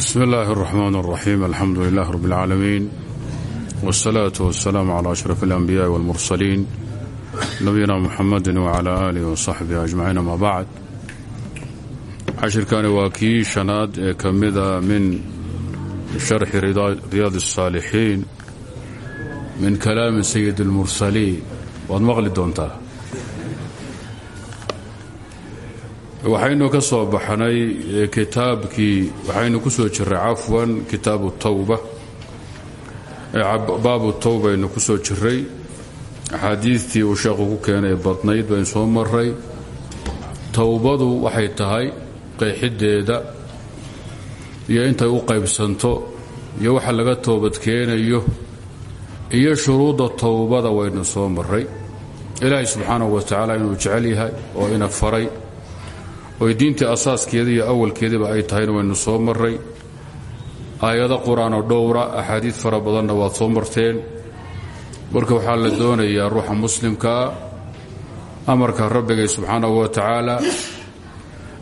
bsmi اllahi الرحman الرaxيim alxamdu lilah rb اlcaalamiin wالsalaaة wالsalaam عlى أشhraf الأnbiyaءi wاlmursaliin nabiyina muxamadi wعlى alih وصaxbih ajmaciin ama bacd cashirkani waa kii shanaad ee ka mida min sharxi riyaad الصaalixiin min kalaami sayid اlmursaliin waad maqli doontaa Waxaynu ka soo baxnay kitaabkii waxaynu ku soo jiray cafwan kitaabu tawba. Baabu tawba aynu ku soo jiray axaadiidtii uu sheekhu ku keenay badnayd baynu soo maray towbadu waxay tahay qeexiddeeda iyo intay u qaybsanto iyo waxa laga toobadkeenayo iyo shuruudda towbada waynu soo maray ilaahay subxaanahu wa tacaala inuu jecel yahay oo ina faray oy diintii asaaskeeda iyo awalkeediba ay tahayna waynu soo maray aayado qur'aanoo dhowra axaadiid fara badanna waad soo marteen. Marka waxaa la doonayaa ruuxa muslimkaa amarka rabbigay subxaanahu wa tacaala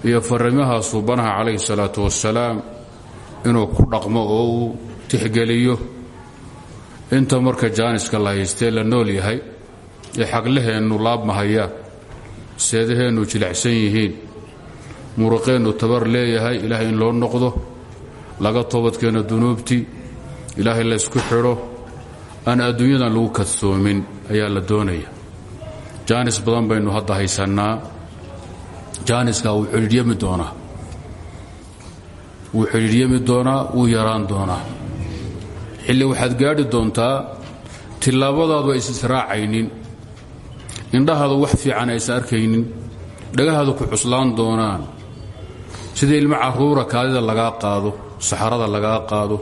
iyo farimaha suubanaha calayhi salaatu wasalaam inuu ku dhaqmo oo uu tixgeliyo. Inta marka jaaniska la haystee la nool yahay ee xaglaheennu laabmahayaan seedaheennu jilicsan yihiin muruqeennu tabar leeyahay ilaahay in loo noqdo laga toobadkeeno dunuubtii ilaahay laysku xidho aan adduunyadan lagu kadsoomin ayaa la doonaya. Jaanis badan baynu hadda haysannaa. Jaaniskaa wuu cidhiiryami doonaa wuu cidhiiryami doonaa wuu yaraan doonaa xilli waxaad gaadhi doontaa tillaabadaadu aysa israacaynin indhahaadu wax fiican aysan arkaynin. Dhagahaadu ku cuslaan doonaan sida ilmo caruura kaadida lagaa qaado saxarada lagaa qaado?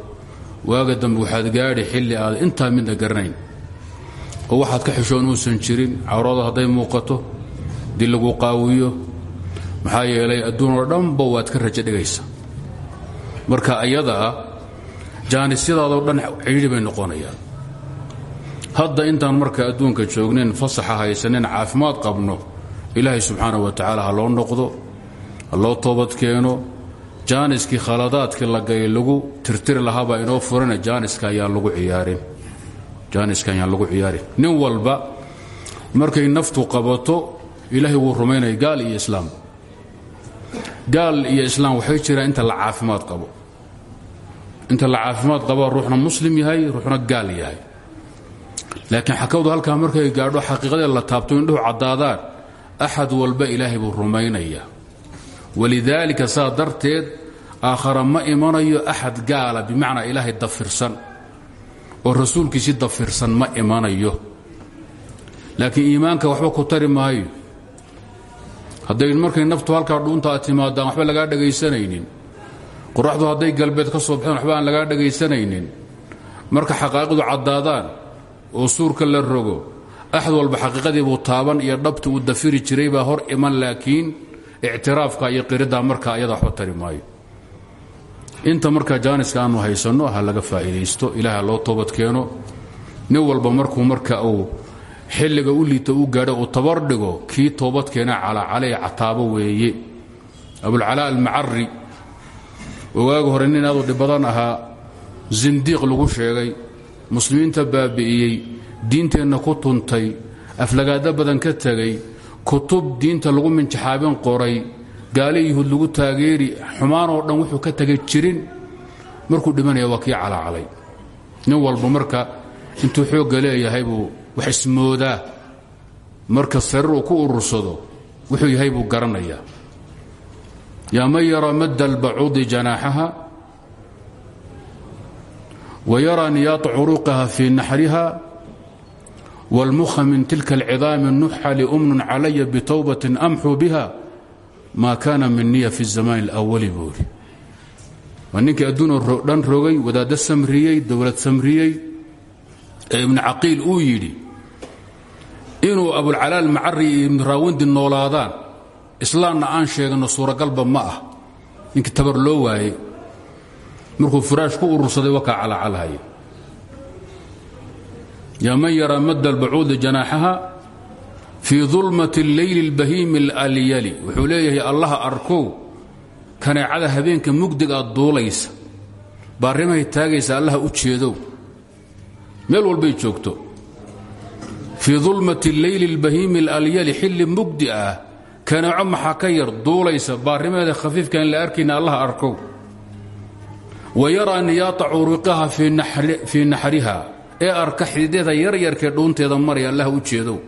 Waaga dambe waxaad gaadhi xilli aad intaa midna garanayn. Oo waxaad ka xishoon uusan jirin cawrada hadday muuqato dii lagu qaawiyo. Maxaa yeelay adduun oo dhanba waad ka rajo dhigaysa. Marka ayadaa jaanisyadaadoo dhan cidhiidhi bay noqonayaan. Hadda intaan marka adduunka joognayn fasaxa haysanin caafimaad qabno ilaahay subxaana wa tacaala ha loo noqdo loo toobadkeeno jaaniskii khaladaadkii lagay lagu tirtiri lahaabaa inoo furana jaaniska ayaan lagu ciyaarin. Nin walba markay naftu qabato ilaahay wuu rumaynaya gaal iyo islaam. Gaal iyo islaam waxay jiraan inta la caafimaad qabo. Inta la caafimaad qaba ruuxna muslim yahay ruuxna gaal yahay. Laakiin xakawdu halkaa markay gaadho xaqiiqadee la taabto indhuhu caddaadaan axad walba ilaahay buu rumaynaya walidaalika saa darteed aakhara ma imanayo axad gaala bimacnaa ilaahay dafirsan. Oo rasuulkiisii dafirsan ma imanayo. Laakiin iimaanka waxba ku tari maayo. Hadday markay naftu halkaa dhuunta aad timaadaan waxba lagaa dhegaysanaynin qoraxdu hadday galbeed ka soo baxeen waxba aan lagaa dhegaysanaynin marka xaqaa'iqdu caddaadaan oo suurka la rogo axad walba xaqiiqadii buu taaban iyo dhabti uu dafiri jiray baa hor iman laakiin ictiraafka iyo qiriddaa markaa ayada waxba tari maayo. Inta markaa jaaniska aanu haysanno ha laga faa'iidaysto ilaah loo toobad keeno. Nin walba markuu marka uu xilliga u liita u gaadho uu tabar dhigo kii toobad keena calacalay cataabo weeye. Abulcalaa almacari ogaaga hore nin aadu dhibbadan ahaa sindiiq lagu sheegay muslimiinta baabi'iyey diinteenna ku tuntay aflagaada badan ka tegay kutub diinta lagu minjaxaabin qoray gaali yuhuud lagu taageeri xumaan oo dhan wuxuu ka tegay jirin. Markuu dhimanaya waa kii calacalay nin walba marka intuu xoogga leeyahay buu wax ismoodaa. Marka sariir uu ku urursado wuxuu yahay buu garanayaa. Yaa man yara madda albacuudi janaaxaha wa yara niyaata curuuqaha fii naxriha wاlmukha min tilka اlcidaami nuxa liumnun calaya bitowbatin amxuu biha maa kaana min niya fi الzamaan اlأwali buu ihi waa ninkii adduunoo dhan rogay wadaaddo samriyey dowlad samriyey ee ibnu caqiil uu yidhi inuu abulcalaal macari iyo ibnu raawindi noolaadaan islaamna aan sheegano suuragalba ma ah ninkii tabar loo waayey markuu firaash ku urursaday wakaa calacalhaya yaa man yaraa madda albacuudi janaaxaha fii dulmati اlleyli اlbahiimi اlalyali wuxuu leeyahay allaha arkow kaneecada habeenka mugdig aad duulaysa baarimahay taagaysa allaha u jeedow meel walbay joogto fii dulmati leyli اlbahiimi اlalyali xilli mugdi ah kaneeco maxaa ka yar duulaysa baarimeeda khafiifka in la arkayna allaha arkow wa yaraa niyaata curuqaha fii naxriha ee arka xididyada yaryarkee dhuunteeda maraya allah u jeedow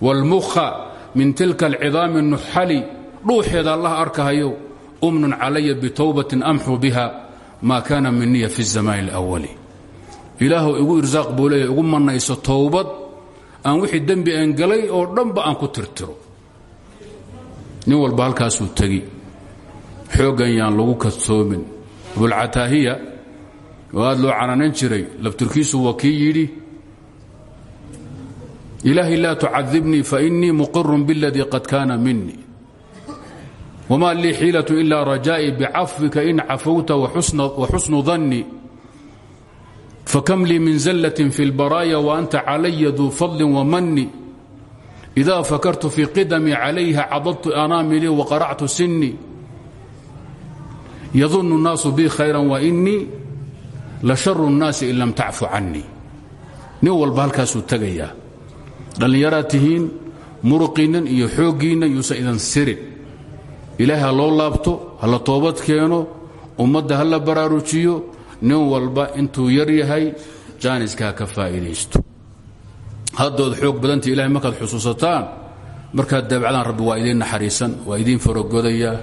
wاlmukha min tilka alcidaami nuxali dhuuxeeda allah arkahayo umnun calaya bitowbatin amxu biha maa kaana miniya fi الzamaani اlأwali ilaahu igu irsaaq buu leeya igu mannayso towbad aan wixii dembi aan galay oo dhanba aan ku tirtiro nin walba halkaasuu tegi xooggan yaan lagu kadsoomin abulcataahiya oo aad loo cananan jiray labturkiisu waa kii yidhi ilaahay laa tucadibnii fainii muqirun biاladii qad kaana minii wma lii xiilaة ila rajaa'i bicafwika in cafowta waxusnu danni fakam lii min zallaة fi اlbaraaya waanta calaya duu fadli wamani إida fakartu fii qidamii calayha cadadtu anaamilii waqaractu sinii yadunu الnaasu bi khayra wainii la sharu الnaasi in lam tacfu canii nin walba halkaasuu tegayaa dhallinyaraad tihiin muruqiinnan iyo xooggiinna yuusan idan sirin. Ilaahay ha loo laabto ha la toobad keeno ummadda ha la baraarujiyo nin walba intuu yar yahay jaaniska ha ka faa'iidaysto. Haddood xoog badanta ilahay markaad xusuusataan markaad daabacdaan rabbi waa idiin naxariisan waa idiin faragodayaa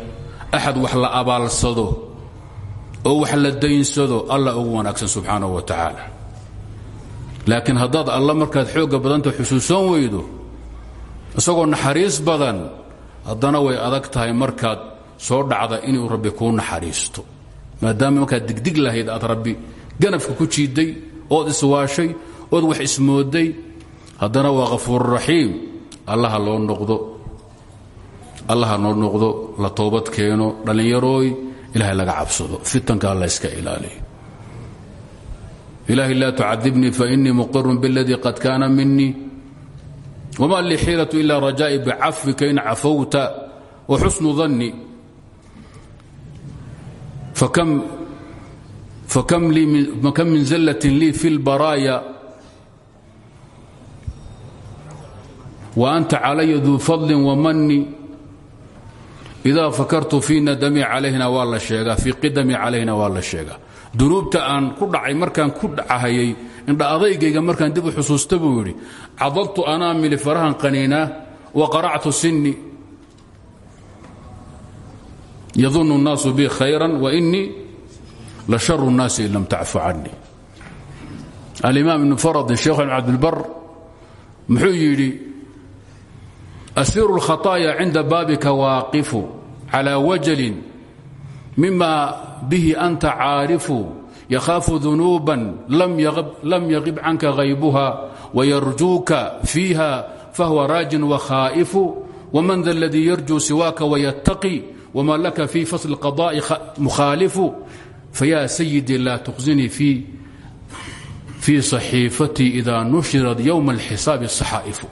axad wax la abaalsado oo wax la daynsado alla ugu wanaagsan subxaanahu wa tacaala. Laakiin haddaad alla markaad xoogga badanta xusuusan weydo isagoo naxariis badan haddana way adag tahay markaad soo dhacda inuu rabbi kuu naxariisto. Maadaama markaad digdig lahayd aad rabbi ganafka ku jiidday ood iswaashay ood wax ismoodday haddana waa kafuururaxiim allaha loo noqdo allaha noo noqdo la toobad keeno dhallinyarooy ilaahay laga cabsado fitanka alla iska ilaaliyo ilaahay laa tucadibnii fainii muqirun biاladii qad kaana minii wma lii xiilaة ila rajaa'i bicafwika in cafowta waxusnu danni fakam min zallaة lii fi اlbaraaya وأnta calaya duu fadli wamani إida fakartu fii nadami calayhina waa la sheegaa fii qidami calayhina waa la sheegaa dunuubta aan ku dhacay markaan ku dhacahayay indha adaygayga markaan dib u xusuusta buu yidhi cadadtu anaamili farahan qaniinaa wa qaractu sinni yadunu الnaasu bi khayra wainii la sharu الnaasi in lam tacfu canii alimaam ibnu faradin sheekh ibn cabdilbar muxuu yidhi asiru اlkhaطaaya cinda baabika waaqifu calى wajalin mima bihi anta caarifu يhaaف ذuنوبا lm yغib canka غaybuha وyrjuuka فيiha fahوa rاaجin وkhاaئف وmaن da اladي yrjuu siwaaka وyتقي وma laka في faصل القضاء مkhاaلف فya سيدي la تخزنii في صحيiفتي إذا نشرت يوم الحساaب الصحائف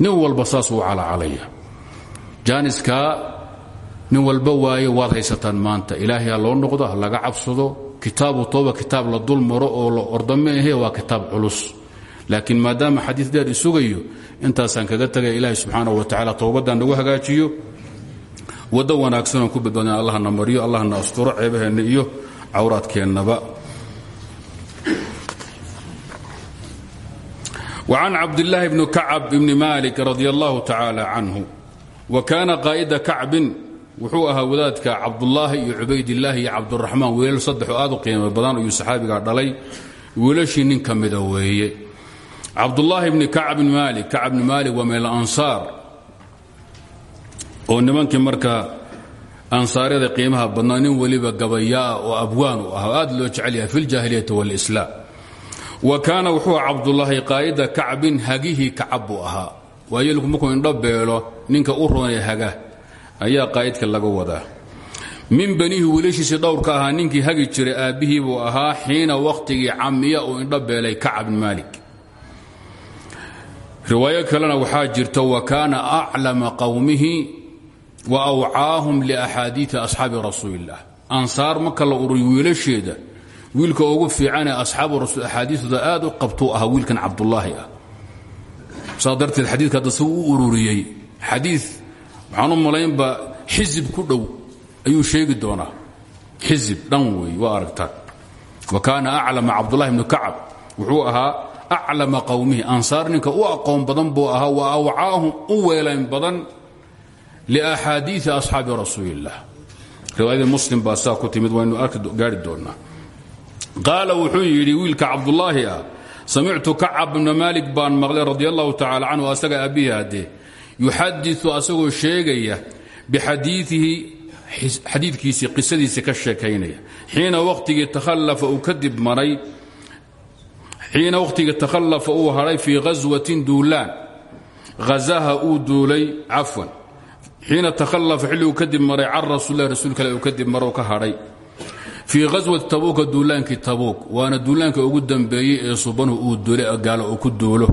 nin walba saasuu calacalaya jaaniska nin walba waaye waad haysataan maanta. Ilaahay ha loo noqdo ha laga cabsado. Kitaabu tooba kitaab la dul maro oo la ordame ahe waa kitaab culus. Laakiin maadaama xadiid dheer isugayo intaasaan kaga tagay ilaahay subxaanahu wa tacala towbaddan nagu hagaajiyo. Waddo wanaagsanoo ku badbaadin allahna mariyo allahna asturo ceebaheenna iyo cawraadkeennaba وعن cabdاللahi بن كacب بن mالك رضي الله تعالى عنه وكاna قاaئda كacبin wuxuu ahaa wadaadka cabdulaahi iyo cubaydilaahi iyo cabduraxmaan wiilal saddexoo aad u qiimo badan ayuu saxaabigaa dhalay wiilashii nin ka mida weeye cabdulaahi bni kacb bni maalik kacb bni maalik waa min alansaar oo nimankii marka ansaaryada qiimaha badnaa nin weliba gabayaa oo abwaan u ah oo aad loo jecel yahay fi ljaahiliyati wاlislaam wa kaana wuxuu cabdulaahi qaa'ida kacbin hagihii kacab buu ahaa. Waayelku markuu indho beelo ninka u roonee haga ayaa qaa'idka laga wadaa. Min banihi wiilashiisii dhowrka ahaa ninkii hagi jiray aabbihii buu ahaa xiina wakhtigii camiya uu indho beelay kacab bn maalik. Riwaayo kalena waxaa jirta wa kaana aclama qowmihi wa awcaahum liaxaadiii asxaabi rasuuli illah ansaar marka la ururiyo wiilasheeda wiilka ugu fiicanee asxaabu rasuul axaadiidooda aad u qabtuu ahaa wiilkan cabdulaahi ah. Saa darteed xadiidka hadda si u ururiyey xadii waxaan u malaynba xisib ku dhow ayuu sheegi doonaa. Xisib dhan wey waa aragtaan. Wa kaana aclama cabdulahi bnu kacab wuxuu ahaa aclama qowmihi ansaar ninka u aqoon badan buu ahaa wa awcaahum u weelayn badan liaxaadiii asxaabi rasuuli illah riwaayadii muslim baa saa ku timid waynu gaari doonnaa qaala wuxuu yidhi wiilka cabdulaahi ah samictu kacab bna maalik baan maqlay radi allahu tacala canhu asaga aabbihi haddee yuxadiu asagoo sheegaya bixadiiihi xadiidkiisii qisadiisii ka sheekaynaya. Xiina wakhtigii tahallafa uu kadib maray xiina wakhtigii takhallafa uu hadhay fii ghaswatin duulaan. Hazaha uu duulay cafwan. Xiina takhallafa xilliguu kadib maray can rasuulilah rasuul kale uu kadib maroo ka hadhay fii ghaswati tabuuka duulaankii tabuuk. Waana duulaanka ugu dambeeyey ee subanu uu duulay gaalo uu ku duulo.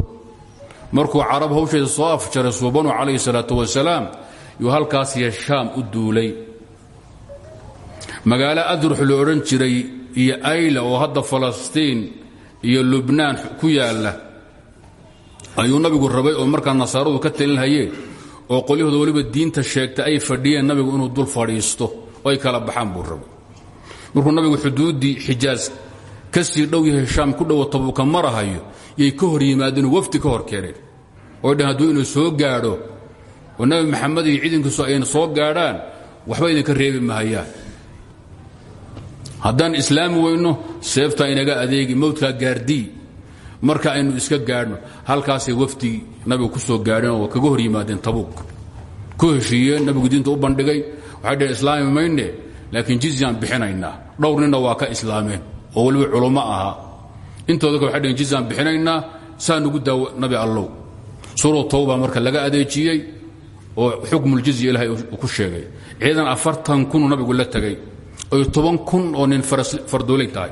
Markuu carab hawsheeda soo afjaray subanu calayhi salaatu wasalaam yuu halkaas iyo shaam u duulay. Magaalo adrux la jiray iyo ayla oo hadda falastiin iyo lubnaan ku yaalla ayuu nabigu rabay oo markaa nasaaradu ka talinhayeen oo qolyahooda weliba diinta sheegta ay fadhiyeen nabigu inuu dul fadhiisto oo kala baxaan buu rabay markuu nabigu xuduuddii xijaas ka sii dhow yahay shaam ku dhowo tabuuka marahayo yay ka hor yimaadeen wafdi ka hor keeneen oy dhaheen inuu soo gaadho oo nabi maxamed iyo ciidankiisu ayna soo gaadhaan waxba idinka reebi mahayaan haddaan islaami weyno seeftaa inaga adeegi mowdkaa gaardii. Marka aynu iska gaadhno halkaasay wafdigii nabigu ku soo gaadheen oo kaga hor yimaadeen tabuuk. Ku heshiiyeen nabigu diinta u bandhigay. Waxay dhaheen islaami mayne laakiin jizyaan bixinaynaa. Dhowr waa ka islaameen oo weliba culummo ahaa intooda kale waxay dhaheen jizyaan bixinaynaa saa nugu nabi allow. Suuruu tawba marka laga adeejiyey oo xukmuljizya ilaahay uu ku sheegay. Ciidan afartan kunuu nabigu la tegay oy toban kun oo nin fardoolay tahay.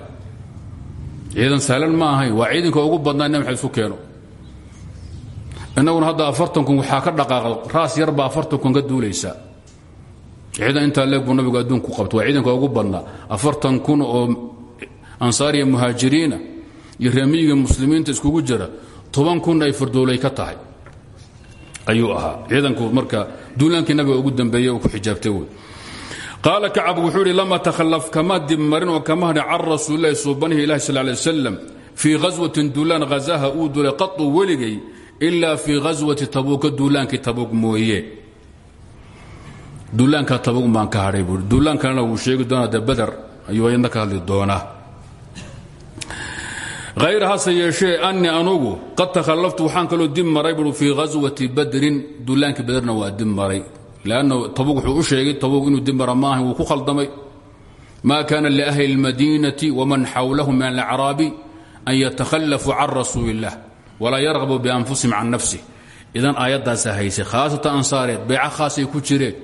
Ciidan sahlan ma ahayn waa ugu badnaa maxay isu keeno. Innaguna hadda afartan kun waxaa ka dhaqaaqa raas yarbaa afartan kun ka duulaysa ciidan intaa leeg buu nabigu adduunku qabta waa ciidanka ugu badnaa. Afartan kun oo ansaariya muhaajiriina iyo reemiyiga muslimiinta iskugu jira toban kun ay fardoolay ka tahay. Ayuu ahaa. Ciidanku marka duulaankii nabiga ugu dambeeye uu ku xijaabtay wey qaala kacab wuxuu idhi lama takhallaf kama dib marin oo kama hadhin can rasuulilahi suubanihi ilahi sal lay wasalam fii ghaswatin duulaan hazaha uu duulay qatu weligay ilaa fii ghaswati tabuuka duulaankii tabuuk mooye duulaanka tabuuk baan ka hadhay buui duulaan kalena sheegi doonaa de bader ayuu ayadna ka hadli doonaa. Hayr hase yeeshee anugu qad takhallaftu waxaan kaloo dib maray bui fii ghaswati badrin. baderna waa dib maray. Lann tabug u sheegay tabug inuu dib mara maaha wuu ku khaldamay. Ma kaana liahli اlmadiinati wman xawlahum min alacraabi an yatakhallafuu can rasuuli اllah walaa yarqabuu bianfusihim can nafsih. Idan aayaddaasa haysay khaasata ansaareed beeco khaasay ku jireen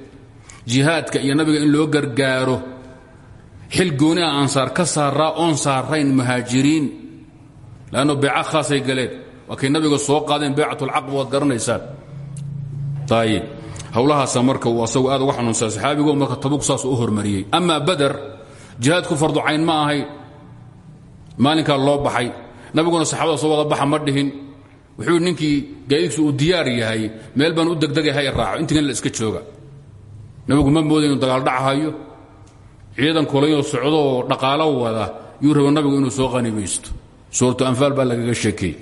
jihaadka iyo nabiga in loo gargaaro. Xil gooni a ansaar ka saaraa oon saarayn muhaajiriin. Lanno beeco khaasay galeen. Waa nabiga soo qaadeen beecat اlcaqb waad garanaysaan. Ayib hawlahaasa marka uu asagu aad uga xanuunsaa marka tabuk saas u hormariyey. Amaa bader jihaadku farducayn ma ahayn maalinkaa loo baxay. Nabiguna saxabada soo wada baxa ma wuxuu ninkii gaadiidkiisu uu diyaar yahay meel baan u degdegay ha raaco. Intigan la iska jooga nabigu ma mooday inuu dagaaldhacahayo ciidan kulayoo socdo oo dhaqaalo wada yuu raba nabigu inuu soo qanibaysto suuratu anfaal baa lagaga sheekeeyey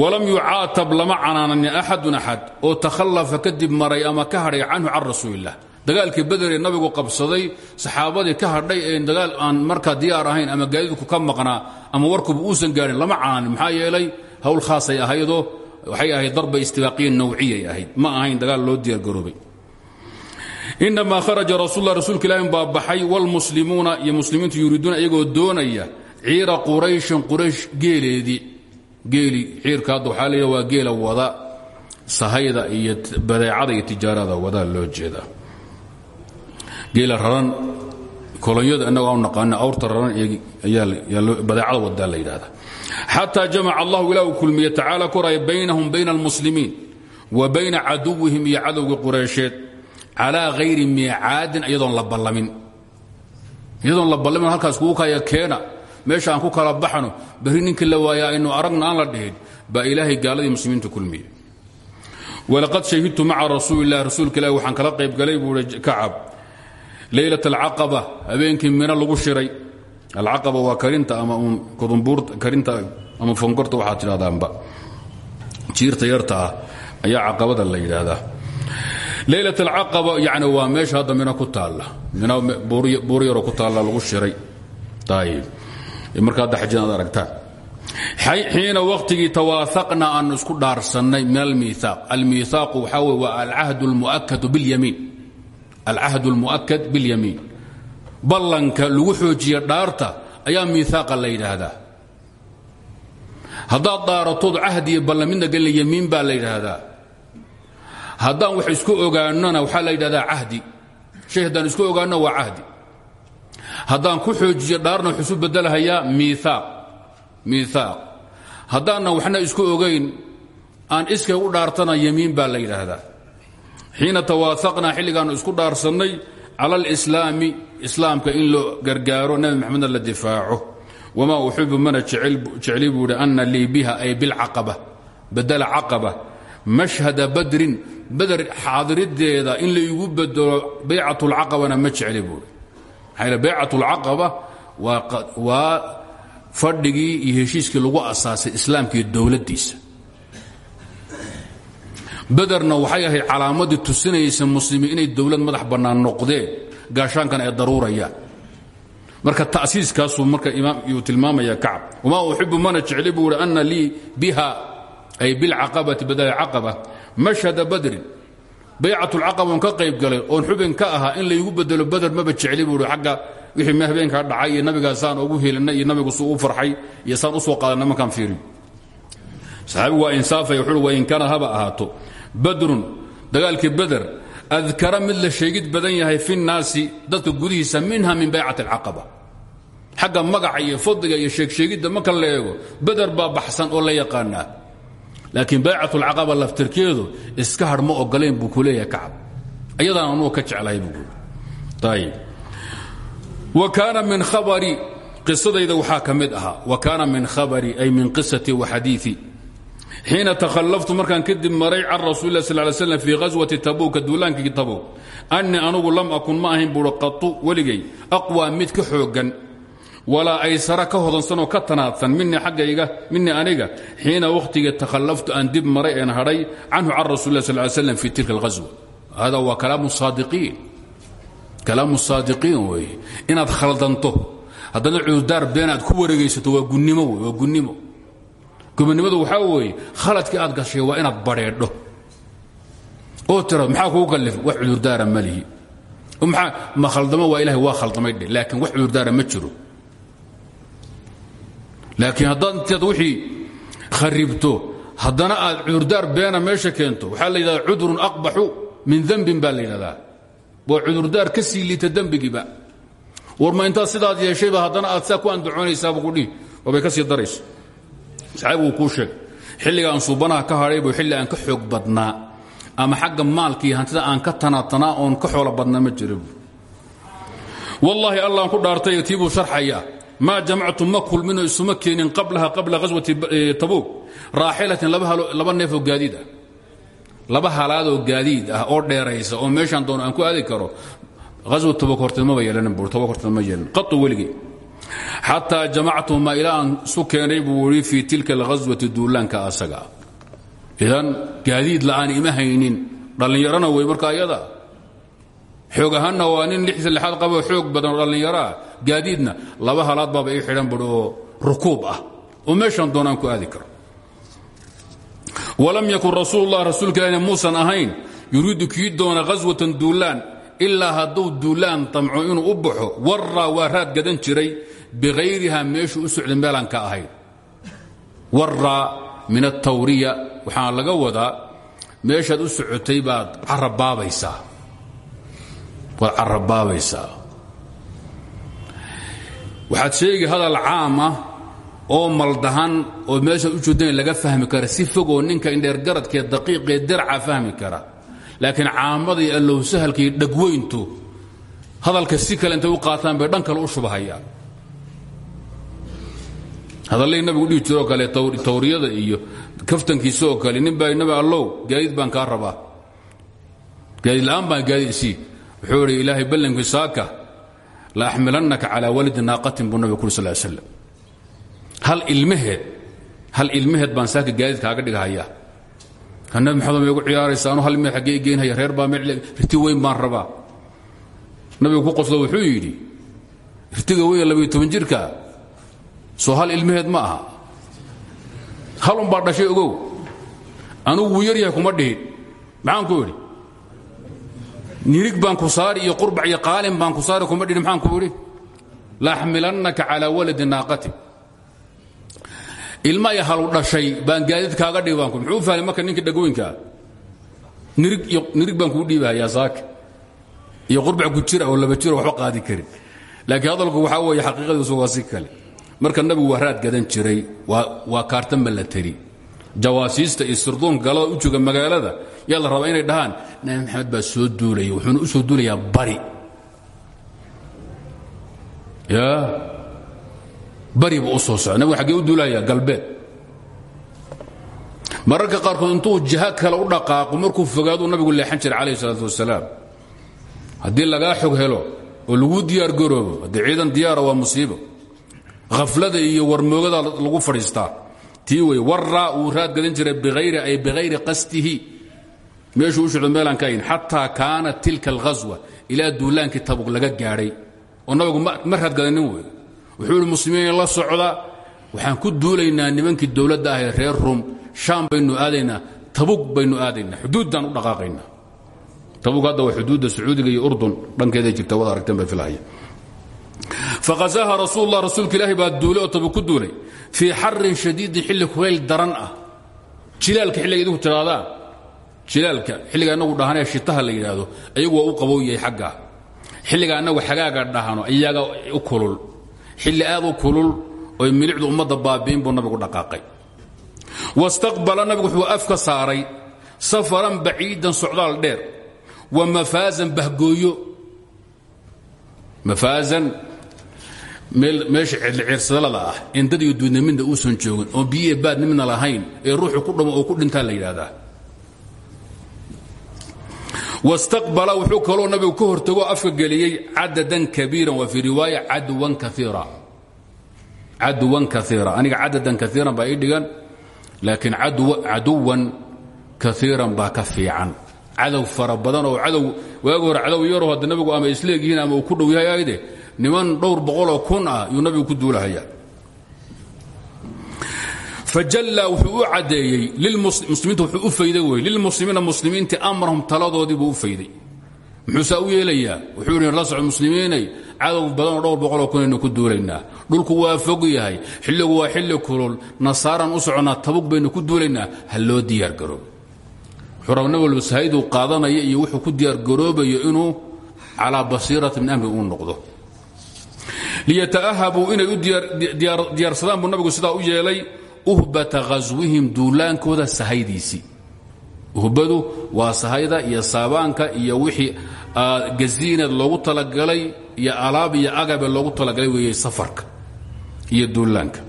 walam yucaatab lama canaananin axadun axad oo takhallafa kadib maray ama ka hadhay canhu can rasuulilah dagaalkii bederee nabigu qabsaday saxaabadii ka hadhay ee dagaal aan markaa diyaar ahayn ama gaadiidku ka maqnaa ama warkuba uusan gaadhin lama canaanin. Maxaa yeelay hawl khaasay ahaydoo waxay ahayd darba istibaaqiya nawciyay ahayd. Ma ahayn dagaal loo diyaargaroobay inamaa kharaja rasulla rasuulka ilaahi baa baxay wlmuslimuuna iyo muslimiintu yuriiduuna iyagoo doonaya ciira qurayshin quraysh geeleedii geeli ciirka hadda waxaa leeya waa geela wada sahayda iyo badeecada iyo tijaarada wadaa loo jeedaa geela raran kolonyada innagu aan naqaana awrta raran badeecada wadaa la yidhahda xataa jamaca allahu ilah uu kulmiye tacaala koraya baynahum bayna almuslimiin wa bayna caduwihim iyo cadowgii qureysheed calaa hayri miicaadin iyadoon la ballamin. Iyadoon la ballamin halkaas kugu kaya keena meesha aan ku kala baxno berri la waaya aynu aragna la dhihin baa ilaahay gaaladii muslimiinta kulmiye. Walaqad shahidtu maca rasuulilah rasuulka waxaan kala qaybgalay buu i kacab. Leylat alcaqaba mina lagu shiray. Alcaqaba waa karinta ama kudumbuur karinta ama fongorta waxaad tidhahdaanba jiirta yarta ah ayaa caqabada la laylat alcaqaba yani waa meesha hadda mina ku taalla. Mina buur yaroo ku taalla lagu shiray. Ayb marka hadda xajin aad aragtaan. Xiina wakhtigii tawaafaqna aanu isku dhaarsannay min almiiaaq almiiaaqu waxaa wey waa alcahd almu'akad biاlyamiin ballanka lagu xoojiya dhaarta ayaa miiaaqa la yidhaahdaa. Haddaad dhaaratood cahdi iyo ballan midna gelina yamiin baa la yidhaahdaa haddaan wax isku ogaanona waxaa la yidhahdaa cahdi. Haddaan isku ogaanno waa cahdi. Haddaan ku xoojiyo dhaarna wax isu bedelhayaa miiaaq miiaaq waxna isku ogayn aan iskay u dhaartana yamiin baa la yidhaahdaa. Xiina tawaafaqnaa xilligaannu isku dhaarsannay cala alislaami islaamka in loo gargaaro nebi maxamedna la difaaco. Wamaa uxibu mana jecli buu idhi anna lii biha ay bilcaqaba badala mashhada badrin bader xaadirideeda in la igu bedelo baycatulcaqabana ma jecli buui maxaa baycatulcaqaba waa fadhigii iyo heshiiskii lagu asaasay islaamka iyo dowladdiisa. Bederna waxay ahayd calaamadii tusinaysa muslimiin inay dowlad madax bannaan noqdeen gaashaankana ay daruurayaan. Marka tasiiskaasuu marka imaam yuu tilmaamaya kacab. Wamaa uxibu mana jecli buu ihi ana biha ay bilcaqabati badala caqaba mashhada badrin baycatulcaqaba on ka qayb galay oon xubin ka ahaa in laygu bedelo beder maba jecli buu i agga wixii ma habeenkaa dhacay iyo nabigaa saan ugu helinay iyo nabigu suu u farxay iyo saan u soo qaadanay markaan fiiriyo. Saxaabigu waa insaafaya wuxuui wa in kaana haba ahaato badrun dagaalkii beder adkara mid la sheegid badan yahay fi nnaasi dadka gudihiisa minha min baycati alcaqaba laakiin baycatulcaqaba laftirkeedu iska hadh ma ogolayn buu ku leeyahay kacab. Ayadaan anugu ka jeclahay wa kaana min khabari qisadayda waxaa ka mid wa kaana min khabari ay min qisati wa xadiii xiina takhallaftu markaan kadib maray can rasuuli lah sal ly slam fii ghaswati tabuuka walaa aysara ka hodansanoo ka tanaadsan minii xaggayga minii aniga xiina wakhtigii takhallaftu aan dib maray een hadhay canhu can sal ly slam fi tilka alghaswa hada waa kalaamu saadiqiin. Weeye. Inaad khaldanto haddana cudurdaar beenaad ku wareegaysato waa gunnimo wey waa gunnimo. Gobonnimadu waxaa weeye khaladkii aad gashay waa inaad badheedho oo tira maxaa kugu kallif wax cudurdaara ma lihi. Ma khaldamo waa ilahay waa khaldamay dhe laakiin wax cudurdaara ma jiro laakiin haddaad intaad wixii kharibto haddana aad cudurdaar beena meesha keento waxaa la yidhahdaa cudurun aqbaxu min dembin baa la yidhahdaa. Waa cudurdaar ka sii liita dembigiiba sidaad yeeshayba haddana aad saa ku andacoonaysaaba kudhihi waabay ka sii darayso saxaabigu kuu sheeg xilliga aan suubanaha ka hadhay buu xilli aan ka xoog badnaa ama xagga maalka hantida aan ka tanaatanaa oon ka xoolo badnaa ma jira buu. Wallaahi allaan ku dhaartay tii buu sharxayaa maa jamactu ma kulminoo isuma keenin qablaha qabla ghaswati tabuuk. Raaxilatin laba neefoo gaadiid ah. Laba halaadoo gaadiid ah oo dheeraysa oo meeshaan doono aan ku aadi karo haswa tabuuk horteed maba yeelanin buu tabuuk horteed ma yeelin qatu weligii xataa jamactuhumaa ilaa aan isu keenay buu ii fii tilka alghaswati duulaanka asaga. Idan gaadiid la'aan ima haynin dhallinyarona wey marka ayada xoog ahaanna waa nin lix lixaad qabo xoog badan oo dhallinyaroah gaadiidna laba halaad baaba ii xidhan bui oo rukuub ah oo meeshaan doonaan ku aadi karo. Walam yakun rasuulullah rasuulka ilahna muusan ahayn yuriidu kii doona ghaswatan duulaan ilaa hadduu duulaan damco inuu u baxo warraa waa gadan jiray bikhayriha meeshuu u socday meelaan ka ahayn. Warraa min altawriya waxaa laga wadaa meeshaad u socotay baad carabaabaysaa waad carabaabaysaa waxaad sheegi hadal caam ah oo maldahan oo meeshaad u jeedan laga fahmi kara. Si fogoo ninka indheergaradkee daqiiqee darca fahmi kara. Laakiin caamadii allow sahalkii dhagweyntu hadalka si kale intay u qaataan bay dhan u shubahayaan hadallay nabigu dhihi jiroo kale tawriyada iyo kaftankiisa oo kale nin baa nabi allow gaadiid baan kaa rabaa. Gaadiid la'aan baan gaadiid isii. Wuxuu idhi ilaahay ballankii saaka la axmilannaka calaa walidi naaqatin buu nabiga kuri sal slam hal ilmaheed hal ilmaheed baan saaka gaadiid kaaga dhighayaa ka nabi maxamed ma igu ciyaaraysa anu hal ilmeed xaggee geynhaya reer baa meel riti weyn baan rabaa. Nabigu ku qoslo wuxuu yidhi ritiga weyn labayo jirka soo hal ilmaheed ma aha. Hal un baa dhashay ogow. Anugu wuu kuma dhihin maxaan ku idhi nirig baan ku saari iyo qurbac iyo qaalin baan ku saari kuma dhihin maxaan ku idhi? Laaxmilannaka calaa waladi naaqati. Ilma ay halu dhashay baan gaadiid kaaga ku muxuu fahmay marka ninkii dhagooyinkaa nirig iyo baan kuu dhiibahayaa saaka iyo qurbac ku jira oo laba jiro waxba qaadi karin. Laakiin hadalku waxaa weeye xaqiiqadiisu waa si kale. Marka nabigu waa raad gadan jiray waa kaartan ba la teri jawaasiista iyo sirdoonka galada u jooga magaalada yaa la rabaa inay dhahaan nabi maxamed baa soo duulaya wuxuuna u soo duulayaa bari. Ya bari buu soo soco nabigu xaggee duulaya galbeed. Mararka qaarkood intuu jiha kale u dhaqaaqo markuu fogaaduu nabigu leexan jiray calayh isalaatu wasalaam. Haddii lagaa xog helo oo laguu diyaar garoobo haddii ciidan diyaara waa musiibo haflada iyo warmoogada lagu fadhiistaa tii wey warraa uu raad gadan jiray biayri ay biayri qasdihi meeshuu u socdo meelaan ka ayn. Xataa kaanat tilka alghaswa ilaa duulaankii tabuk laga gaadhay. Oo nabigu ma raadgadanin wey. Wuxuu ihi muslimiin la socda waxaan ku duulaynaa nimankii dowladda ah ee reer rum shaam baynu aadaynaa tabuk baynu aadaynaa. Xuduuddaan u dhaqaaqaynaa. Tabuk hadda waa xuduudda sacuudiga iyo urdun. Dhankeeday jirta wada aragteen bay filahaya faqasaha rasuul lah rasuulka ilaahi baa duulay oo tabuk ku duulay fii xarin shadiidin xilli kulayl daran ah jilaalka xilliga xilliga annagu dhahanee shitaha la yidhaahdo ayagu u qabow yahay xaggaa xilliga annagu xagaaga dhahano iyaga u kulul xilli aad u kulul oy milicdu ummadda baabi'in buu nabigu dhaqaaqay wastaqbala nabigu wuxuu af ka saaray safaran baciidan socdaal dheer wa mafaazan bahgooyo mafaazan meesha cidliciirsadalada ah. In dad iyo duudna midna uusan joogin oo biyo baadna midna lahayn ee ruuxu ku dhamo oo ku dhintaa la yidhaahdaa. Wastaqbala wuxuu kaloo nabigu ka hortago afka geliyey cadadan kabiiran wa fii riwaaya cadwan kaiira cadwan kaiira aniga cadadan kaiiran baa ii dhigan laakiin caduwan kaiiran baa ka cadow fara badan oo cadow waagi hore cadow yaroo hadda nabigu ama isleegyihiin ama ku dhow yahay ayde niman dhowr boqoloo kun ah yuu nabigu ku duulahaya. Fajalla wuxuu u caddeeyey muslimiinta wuxuu u fayday wey lilmuslimiina muslimiinti amrahum taladoodii buu u fayday. Muxuusaa u wuxuu yidhi la soco muslimiinay cadow badanoo dhowr boqoloo kunaynu ku duulaynaa. Dhulku waa fog yahay xilligu waa xilli kulul nasaaraan u soconnaa baynu ku duulaynaa ha loo diyaargaroob wuxuu nabi walba sahayduu qaadanaya iyo wuxuu ku diyaargaroobayo inuu calaa basiirati min amri uu noqdo. Liyata'ahabuu inay u diyaarsadaan buu nabigu sidaa u yeelay uhbata ghaswihim duulaankooda sahaydiisii uhbadu waa sahayda iyo saabaanka iyo wixii gaziinad loogu talagalay iyo alaab iyo agabe loogu talagalay weeye safarka iyo duulaanka.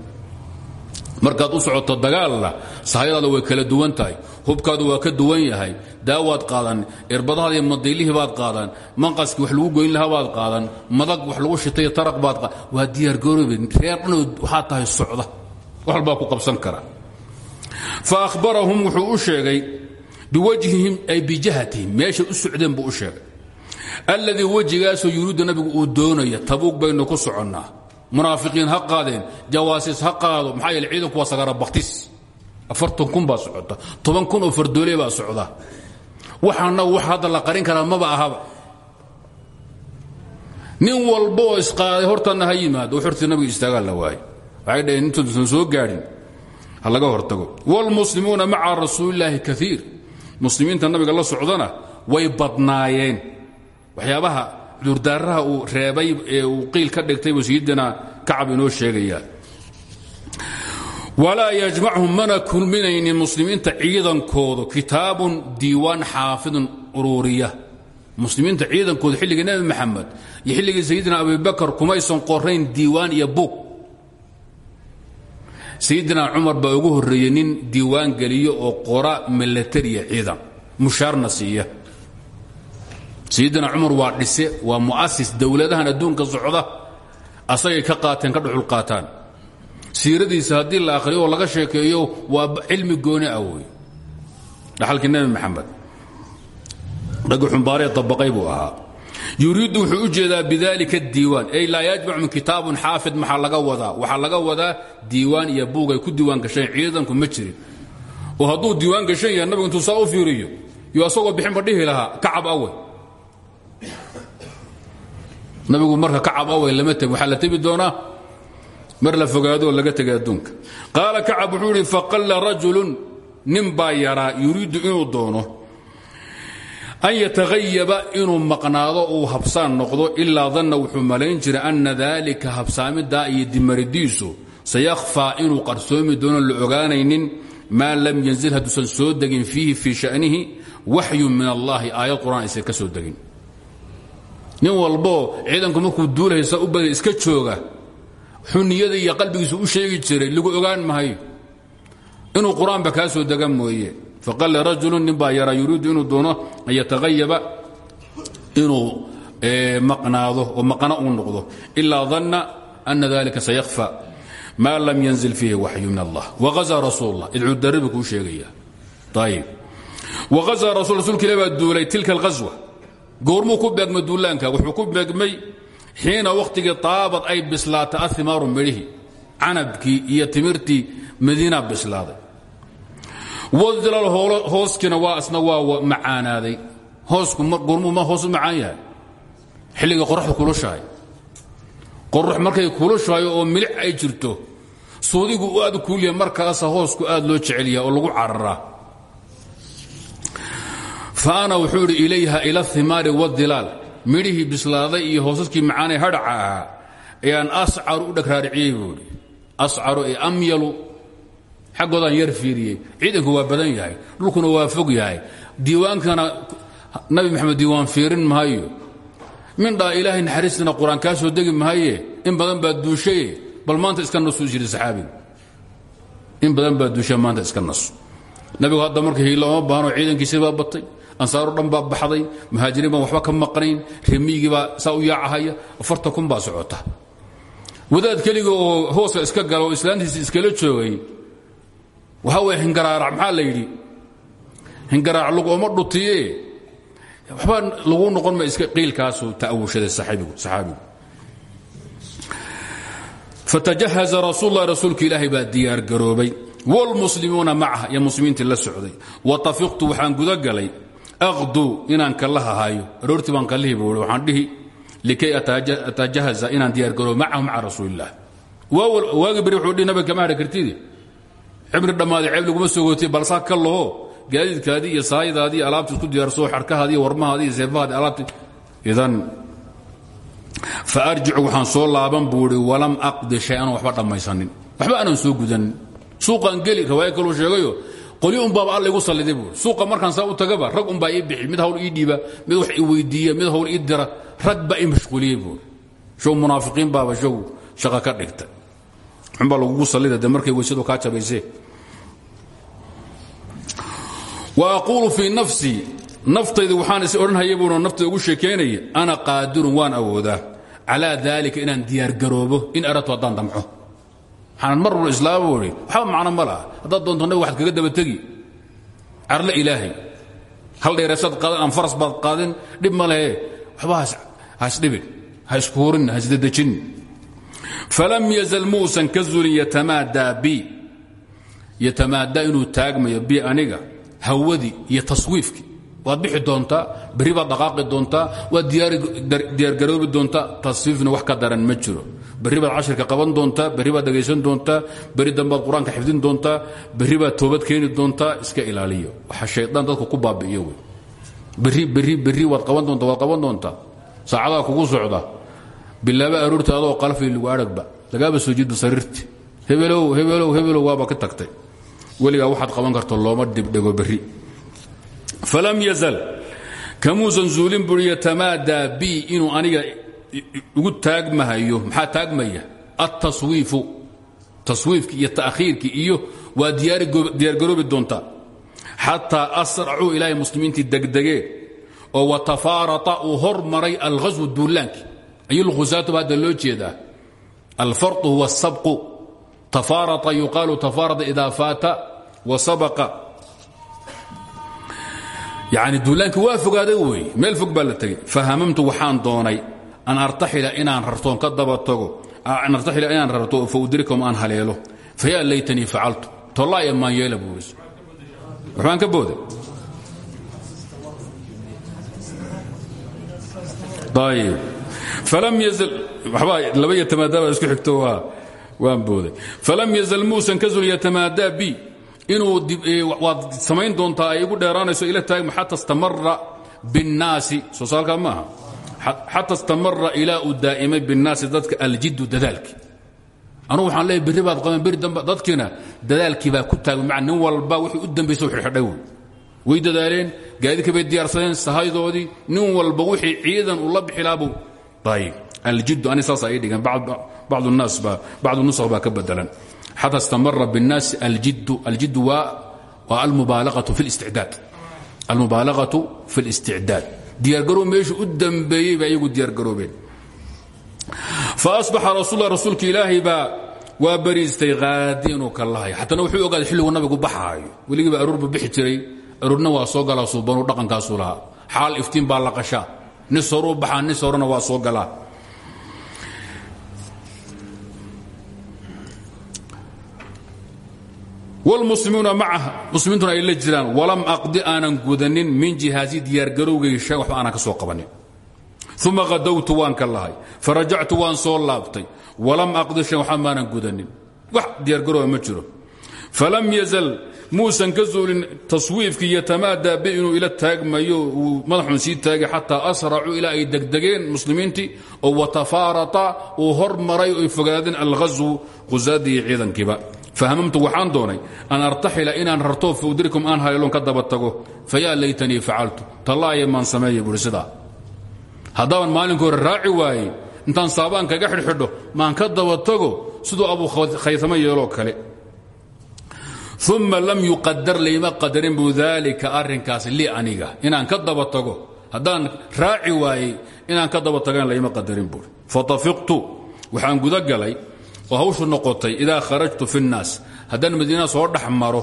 Markaad u socoto dagaalna sahaydaada way kala duwan tahay hubkaadu waa ka duwan yahay. Daawaad qaadan irbadahaada iyo madiilihii baad qaadan manqaskii wax lagu goyn lahaa baad qaadan madag wax lagu shitay taraq baad waa diyaargaroobe reer dhanood waxaa tahay socda. Wax ku qabsan kara. Fa ahbarahum wuxuu u sheegay biwajhihim ay bijahatihim meeshay u socdeen buu u sheegay. Alladii wejigaasoo yuruudda nabigu uu doonaya tabuug baynu ku soconnaa. Munaafiqiin ha qaadeen jawaasiis ha ciidanku waa baktis afartan kun baa socota. Toban kun oo fardoole baa socda waxaana wax hadda la qarin karaa maba ahaba. Nin walba oo isqaaday hortanna ha oo xortii nabiga istaagaa la waayo waxay dhaheen intuusan soo gaadhin. Ha laga hortago. Wاlmuslimuuna maca rasuulillaahi kaiir muslimiinta nabiga la socdana way badnaayeen. Waxyaabaha cudurdaaraha uu reebay ee uu qiil ka dhigtay buu kacab inoo sheegayaa walaa yajmachum mana kulminaynin muslimiinta ciidankoodu kitaabun diiwaan xaafidun ururiya muslimiinta ciidankooda xilligii nebi maxamed iyo xilligii sayidina abibakar kumaysan qorayn diiwaan iyo buug sayidina cumar baa ugu horreeyey nin diiwaan geliyo oo qora milatariya ciidan mushaarna siiya sayidina cumar waa dhise waa mu'asis dowladahan adduunka socda asagay ka qaateen ka siiradiisa haddii la akhriyo oo laga sheekeeyo waa cilmi gooni ah wey dhaxalkii nebi maxamed. Raggi xumbaaree abaqay buu ahaa. Yuriidu wuxuu u jeedaa bidalika diiwaan. Ay laa yajmac min kitaabun xaafid maxaa laga wadaa? Waxaa laga wadaa diiwaan iyo buug ay ku diiwaan gasheen ciidanku ma jirin. Oo hadduu diiwaan gashan yahay nabigu intuu saa fiiriyo yo asagoo bixinba dhihi lahaa kacab awey. Nabigu marka kacab awey lama tegi waxaa la tebi doonaa mar la fogaadoo laga tegay adduunka. Qaala kacab wuxuu idhi faqalla rajulun nin baa yaraa yuriidu inuu doono an yataghayaba inuu maqnaado uu habsaan noqdo ilaa danna wuxuu malayn jiray anna daalika habsaamidaa iyo dimaridiisu sayakhfaa inuu qarsoomi doono la ogaanaynin maa lam yanzil hadduusan soo degin fiihi fii sha'nihi waxyun min allaahi. Aayad qur'aan aysan ka soo degin. Nin walboo ciidanku markuu duulahaysa u baday iska jooga xuniyada iyo qalbigiisu u sheegi jiray lagu ogaan mahayo inuu qur'aanba kaa soo dega mooye. Faqala rajulu nin baa yaraa yuriidu doono an yataghayaba inuu maqnaado oo maqna uu noqdo. Ilaa danna ana dalika sayakfa maa lam yanzil fiihi waxyu min allah. Wahazaa rasuul lah idcudarribu kuu sheegaya. Ayib wahazaa rasul rasulka ilah baa duulay tilka alghaswa goormuu ku beegmay duulaanka? Wuxuu ku beegmay xiina wakhtigii taabad ay bislaata ahimaaru midhihii canabkii iyo timirtii madiina bislaaday. Wadilaal hooskiina waa asna waa macaanaaday. Hoosku goormuu ma hoos u macaan yahay. Xilliga qoraxdu markay kulushahay oo milic ay jirto suudigu aad kuulyahay markaasa hoosku aad loo jecel yahay oo lagu cararaa. Fa wuxuu ilayha ila himaari wadilaal midhihii bislaaday iyo hoosaskii macaanee hadhaca ahaa ayaan ascaru u dhagraariciyey buuhi ascaru ee amyalu xaggoodaan yar fiiriyey. Ciidanku waa badan yahay dhulkuna waa fog yahay. Diiwaankana nabi maxamed diiwaan fiirin mahayo mindhaa ilaahay naxariistina qur'aan soo degi mahaye? In badan baa duushaye bal maanta iska nasuu jiri saxaabigu in badan baa duushaye maanta iska naso nabigu hadda marka hiilo oma baahno ciidankiisii baa batay ansaaro dhan baxday muhaajiriin baan waxba ka maqnayn remiyigii baa saa u yaacahaya afartan kun baa socota. Wadaad keliga oo hooska iska gala oo islaantiisa iskala joogay waxaa weye hingaraarac maxaa la yidhi? Hingaraarac laguma dhutiye waxba lagu noqon ma iska qiilkaasuu ta'awushaday saxaabigu saxaabigu. Fatajahaza rasuul lah rasuulka ilaahay baa diyaargaroobay. Wاlmuslimuuna macaha iyo muslimiintii la socday. Watafiqtu waxaan gudagalay aqduu inaan kallaha hayo aroortii baan kallihii buui waxaan dhihi likay atajahaza inaan diyaargaroobo macahu maca rasuulilah waagi beri wuxuu dhihi nabiga kama hadhi kartidi cibri dhammaaday ceeb soo gootiye balsaa ka laho gaadiidkaadii iyo saayadaadii alaabta isku diyaarsoo xarkahaadii warmahaadii iyo seefahaadii alaabti idan fa arjicu waxaan soo laaban buuhi walam aqdi shay-an waxba dhammaysanin waxba aanan soo gudanin suuqaan geli riwaayo kaluu sheegayo qolyo unbaaba alla igu salliday buui suuqa markaan saa u tagaba rag unbaa ii bixi mid hawl ii dhiiba mid wax i weydiiya mid hawl ii dira rag baa ii mashquuliyey buui show munaafiqiin baaba show shaqa ka dhigtay xunbaa lagugu sallida de markay weysadu kaa jabaysee. Wa aquulu fii nafsii naftayda waxaan is odhanhaya buuna naftayda ugu sheekaynaya ana qaadirun waan awoodaa. Calaa daalika inaan diyaargaroobo in aradtu haddaan damco waxaan mar walba islaama wari waxba macno ma laha. Haddaad doonto nabig waxaad kaga daba tegi. Carle ilaahay hal dheereesaad qaadan aan faras baad qaadin dhib ma lehe waxba ha isdhibin ha iskuurin ha isdedejin falam yazal muusan ka zulin yatamaadaa bi. Yatamaadaa inuu taagmayo bi aniga hawadii iyo taswiifkii waad bixi doontaa berri baad dhaqaaqi doontaa waad diyaargaroobi doontaa taswiifna wax ka daran ma berri baad qaban doontaa berri baad dhegaysan doontaa berri dambaad qur'aanka xifdin doontaa berri toobad keeni doontaa iska ilaaliyo. Waxa shaydaan dadku ku baabi'iyo wey. Berri berri berri waad qaban doontaa waad qaban doontaa saacadaa kugu socda bilaaba aroorta adoo qalfay lagu aragba. Lagaaba soo jiidba sariirti. Hebelow hebelow hebelow waaba ka tagtay. Weligaa waxaad qaban karto looma dibdhego berri. Falam yazal. Kamuusan zuulin buri bi inuu aniga ugu taagmahayo maxaa taagmaya? Altaswiifu taswiifki iyo ta'khiirki iyo waa diyaargaroobi doontaa xataa asracuu ilaahay muslimiintii degdegeen oo watafaarata uu hormaray alghaswu duulaankii ayulkhusaatu ba hadda loo jeedaa. Alfarqu huwa asabqu tafaarata yuqaalu tafaarada idaa faata wa sabaqa. Yani duulaankii waa fogaaday wey. Meel fog baa la tegey. Fahamamtu an artaxila inaan rartoon ka daba tago an artaxila inaan rarto fa udrikaum aan haleelo. Fayaa laytanii facaltu. Tollaaya maan yeela buuris waxbaan ka booday ayib falam yazal waxbaa laba baa isku xigto waa waan booday. Falam yazal muusan ka zul bi inuu samayn doontaa ay igu dheeraanayso ila taagma xata istamara binnaasi? Soo saalkaa maaha xata istamara ilaa uu daa'imay binnaasi dadka aljiddu dadaalki anugu waxaan leeyahy berri baad qabeen berri dambe dadkiina dadaalkii baa ku taagmay maca walba wixii u dambaysa u xidhxidhay way dadaaleen gaadidka bay diyaarsadeen sahaydoodii nin walba wixii ciidan uu la bixi laabuu ayib aljiddu ani saas ay dhigan bacdu naas baa bacdu nusakh baa ka bedelan xata istamara binnaasi aljiddu aljiddu waa almubaalaqatu fi اlisticdaad اlisticdaad diyaargaroob meeshu u dambeeyey baa iyagu diyaargaroobeen. Faasbaxa rasulla rasuulka ilaahay baa waa bariistay haadi inuu ka lahay. Xatana wuxuu ogaaday xilligu nabigu baxaayo. Weligiiba aruurba bixi jiray. Aruurna waa soo galaa suubanu dhaqankaasuu lahaa. Xaal iftiin baa la qashaa. Nis horuu baxaa nis horena waa soo galaa wlmuslimuuna macaha muslimiintuna ay la jiraan walam aqdi aanan gudanin min jihaasi diyaargarowgay shay waxba aanan ka soo qabanin uma hadowtu waan ka lahay farajactu waan soo laabtay walam aqdi shay waxba maanan gudanin wax diyaargarooba ma jiro falam yazal muusan ka zuulin taswiifkii yatamaadaa bi inuu ila taagmayo uu madaxun sii taagay xataa asracuu ilaa ay degdegeen muslimiintii oo watafaarata uu hormaray oy fogaadeen alghaswu qusaadii ciidankiiba fahamamtu waxaan doonay an artaxila inaan rarto faudrikum aan haleelon ka daba tago. Fayaa laytanii facaltu. Tallaaye maan sameeya buuri sidaa. Haddaaban maalinka hore raaci waayey intaan saabaan kaga xidhxidho maan ka daba tago siduu abu khaysamo yeeloo kale. Uma lam yuqadar layma qadarin buu daalika arrinkaas lii aniga inaan ka daba tago. Haddaan raaci waayey inaan ka daba tagan layma qadarin buuri fatafiqtu waxaan guda galay oo hawshu noqotay idaa kharajtu fi الnaas haddaan madiina soo dhex maro.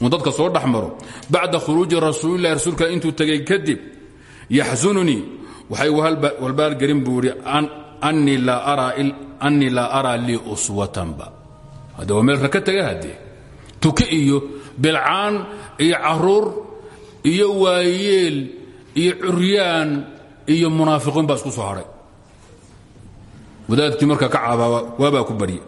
Un dadka soo dhex maro. Bacda khuruuji rasuulilahi rasuulka intuu tegey kadib yaxsununii waxay walbaalgelin buu idhi annii laa araa lii uswatanba hadde waa meel raka tega haddee tuke iyo bilcaan iyo carruur iyo waayeel iyo curyaan iyo munaafiqiin baa isku soo hadhay wadaadkii marka ka caabaa waabaa ku barye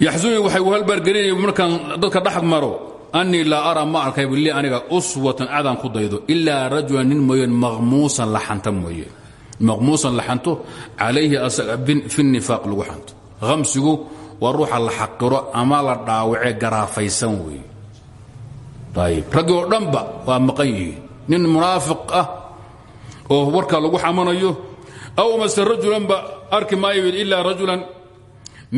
yaxsunii waxay halbaargelinaya markaan dadka dhex maro annii laa araa ma arkay li aniga uswatan adaan ku daydo ilaa rajulan nin mooyeen maqmuusan la xanta mooye. Maqmuusan la fi nifaaq lagu xanto. Hamsigu waa ruuxa la ama la dhaawacee garaafaysan weeye. Ayib raggii oo dhanba waa nin munaafiq ah oo warka lagu xamanayo aw mase rajulanba arki maayo ilaa rajulan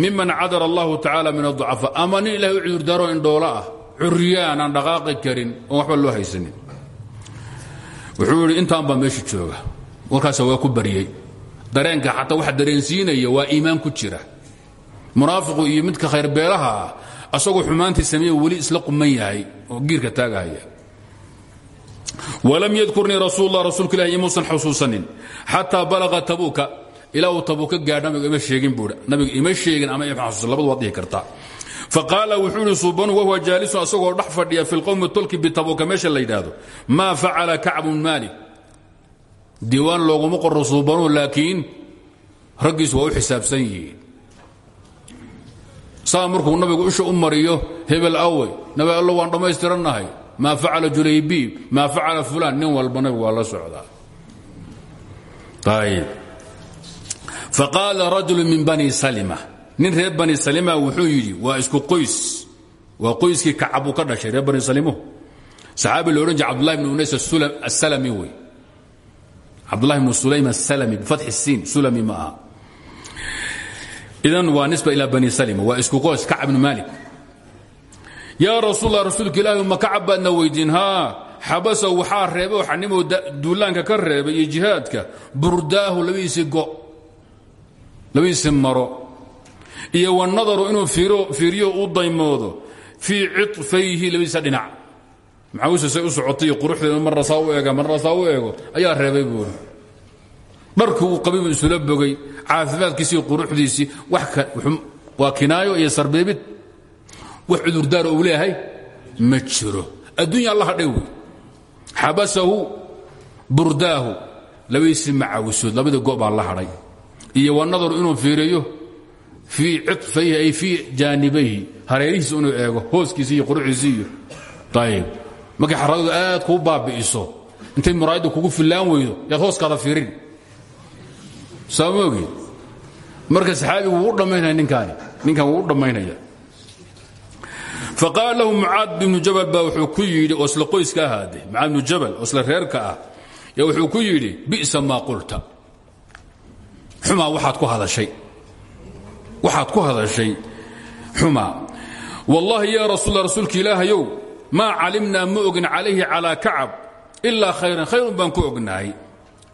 miman cadara allahu tacaala min aducafa ama nin ilahay u cudurdaaro indhoolo ah curyaan aan dhaqaaqi karin oon waxba loo haysanin wuxuu yidhi intaan baa meesha jooga warkaasa waa ku baryey dareenka xataa waxa dareensiinaya waa iimaan ku jira munaafiqu iyo midka khayrbeelaha ah asagoo xumaantii sameeye weli isla quman yahay oo giirka taagahaya wlam ydkurnii rasuul lah rasuulka ilahi imuusan xusuusanin xataa balaqa tabuuka ilaa uu tabuuka gaadh nabiga ima sheegin buui nabiga ima sheegin ama ima xasuusan labadu waad dhihi kartaa faqaala wuxuu ihi suubanu wahuwa jaalisun asagoo dhex fadhiya fi lqowmi tolki bitabuuka meesha la yidhaahdo maa facala kacbun maalik diiwaan looguma qoro suubanu laakiin raggiisu waa u xisaabsan yihiin saa markuu nabigu isha u mariyo hebel awey nabi allo waan dhammaystirannahay maa facala julaybiib maa facala fulaan nin walba nabigu waa la socdaa. Faqaala rajulu min bani salima. Nin reer bani salima wuxuu yidhi waa isku qoys. Waa qoyskii kacab uu ka dhashay reer bani salimuhu saxaabi lo odhan jire cabdullahi bn unays asalami wey. Cabdullahi bnu sulaym asalami bifatxi siin sulami ma aha. Idan waa nisba ilaa bani salima waa isku qoys kacab bnu maalik yaa rasuulla rasuulka ilaahi ma kacab baadna weydiin haa xabasahu waxaa reebay oo xanimoo duulaanka ka reebay iyo jihaadka. Burdaahu labadiisii maro. Iyo wanadaru inuu fiiriyo u daymoodo. Fii ciطfayhi labadiisa dhinac. Maxaawisasay u socotay iyo quruxdeeda marna saa u eega ayaa reebay buuri dharkii uu isula bogay caafimaadkiisii quruxdiisii waa kinaayo iyo sarbeebid wax cudurdaar uu leeyahay ma jiro. Addunya alla hadhay wey xabasahu burdaahu. Labadiisii macaawisood labadii go baa la hadhay. Iyo wanadaru inuu fiiriyo fii ciطfayhi ay fii jaanibayhi. Hareerihiisa inuu eego hooskiisi iyo quruxdiisi iyo. Ayb markay xaradadu aad kuu baabi'iso intay muraayaddu kugu fillaan weydo yaad hooskaada fiirin. Saa ma ogid marka saxaabigu wuu u dhammaynaya ninkaani. Ninkan wuu u dhammaynaya faqaala lahu mucaad bnu jabal baa wuxuu ku yidhi oo isla qoyska ahaade mucaad bnu jabal oo isla reerka ah yaa wuxuu ku yidhi bi'sa maa qulta xumaa waxaad ku hadashay waxaad ku hadashay xumaa wallaahi yaa rasuula rasuulka ilaahayow maa calimnaa ma ogin calayhi calaa kacab ilaa khayran khayrun baan ku ognahay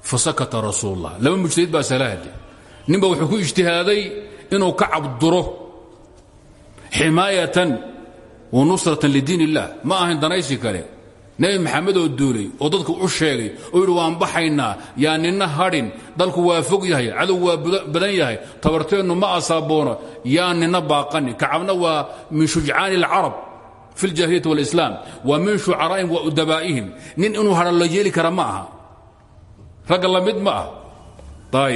fasakata rasuullah laba mujtahid baa salaahde ninba wuxuu ku ijtihaaday inuu kacab duro ximaayatan wa nusratan lidiin illah. Ma ahayn danaysi kale nebi maxamed oo duulay oo dadku u sheegay oo yidhi waan baxaynaa yaa nina hadhin dalku waa fog yahay cadow waa badan yahay tabarteennu ma asaaboono yaa nina baaqani kacabna waa min shujcaani alcarab fi اljahiliyati wاlislaam waa min shucaraa'ihim wa udabaa'ihim. Nin inuu hadhan la yeeli kara ma aha. Ah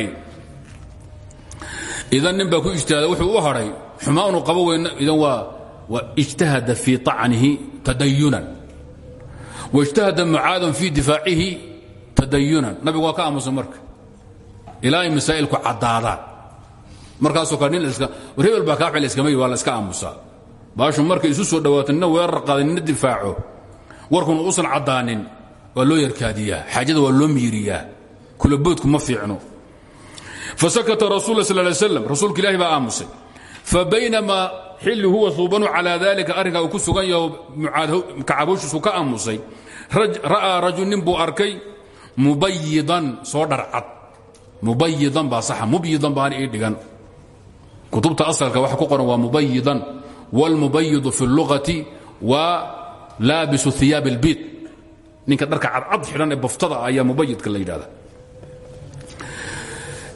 idan nin ku ijtihaada wuxuu u hadhay xumaanu qabo weyn idan waa ijtahada fii طacnihi tadayunan wاjtahada mucaadan fii difaacihi tadayunan nabigu waa ka aamusan marka ilaa ay masaa'ilku caddaadaan markaasoo kale nin hebel baa kaa iskama waa la iska aamusaa baashu markay isu soo dhawaato nina weerar qaada nina difaaco warkuna uusan caddaanin waa loo yarkaadiyaa xaajada waa loo miiriyaa kulaboodku ma fiicno fasakata rasul sl ly slam rasuulka ilahi baa aamusay fabaynamaa xilli huwa suubanu calaa dalika arrinkaa uu ku sugan yaho kacabowshiisu ka aamusay ra'aa rajul nin buu arkay mubayidan soo dharcad mubayidan baa saxa mubyidan baan ii dhigan kutubta asalka waxa ku qoran waa mubayidan wاlmubayidu fi اllugati waa laabisu iyaab اlbiid ninka dharka cadcad xidhan ee baftada ayaa mubayidka la yidhahda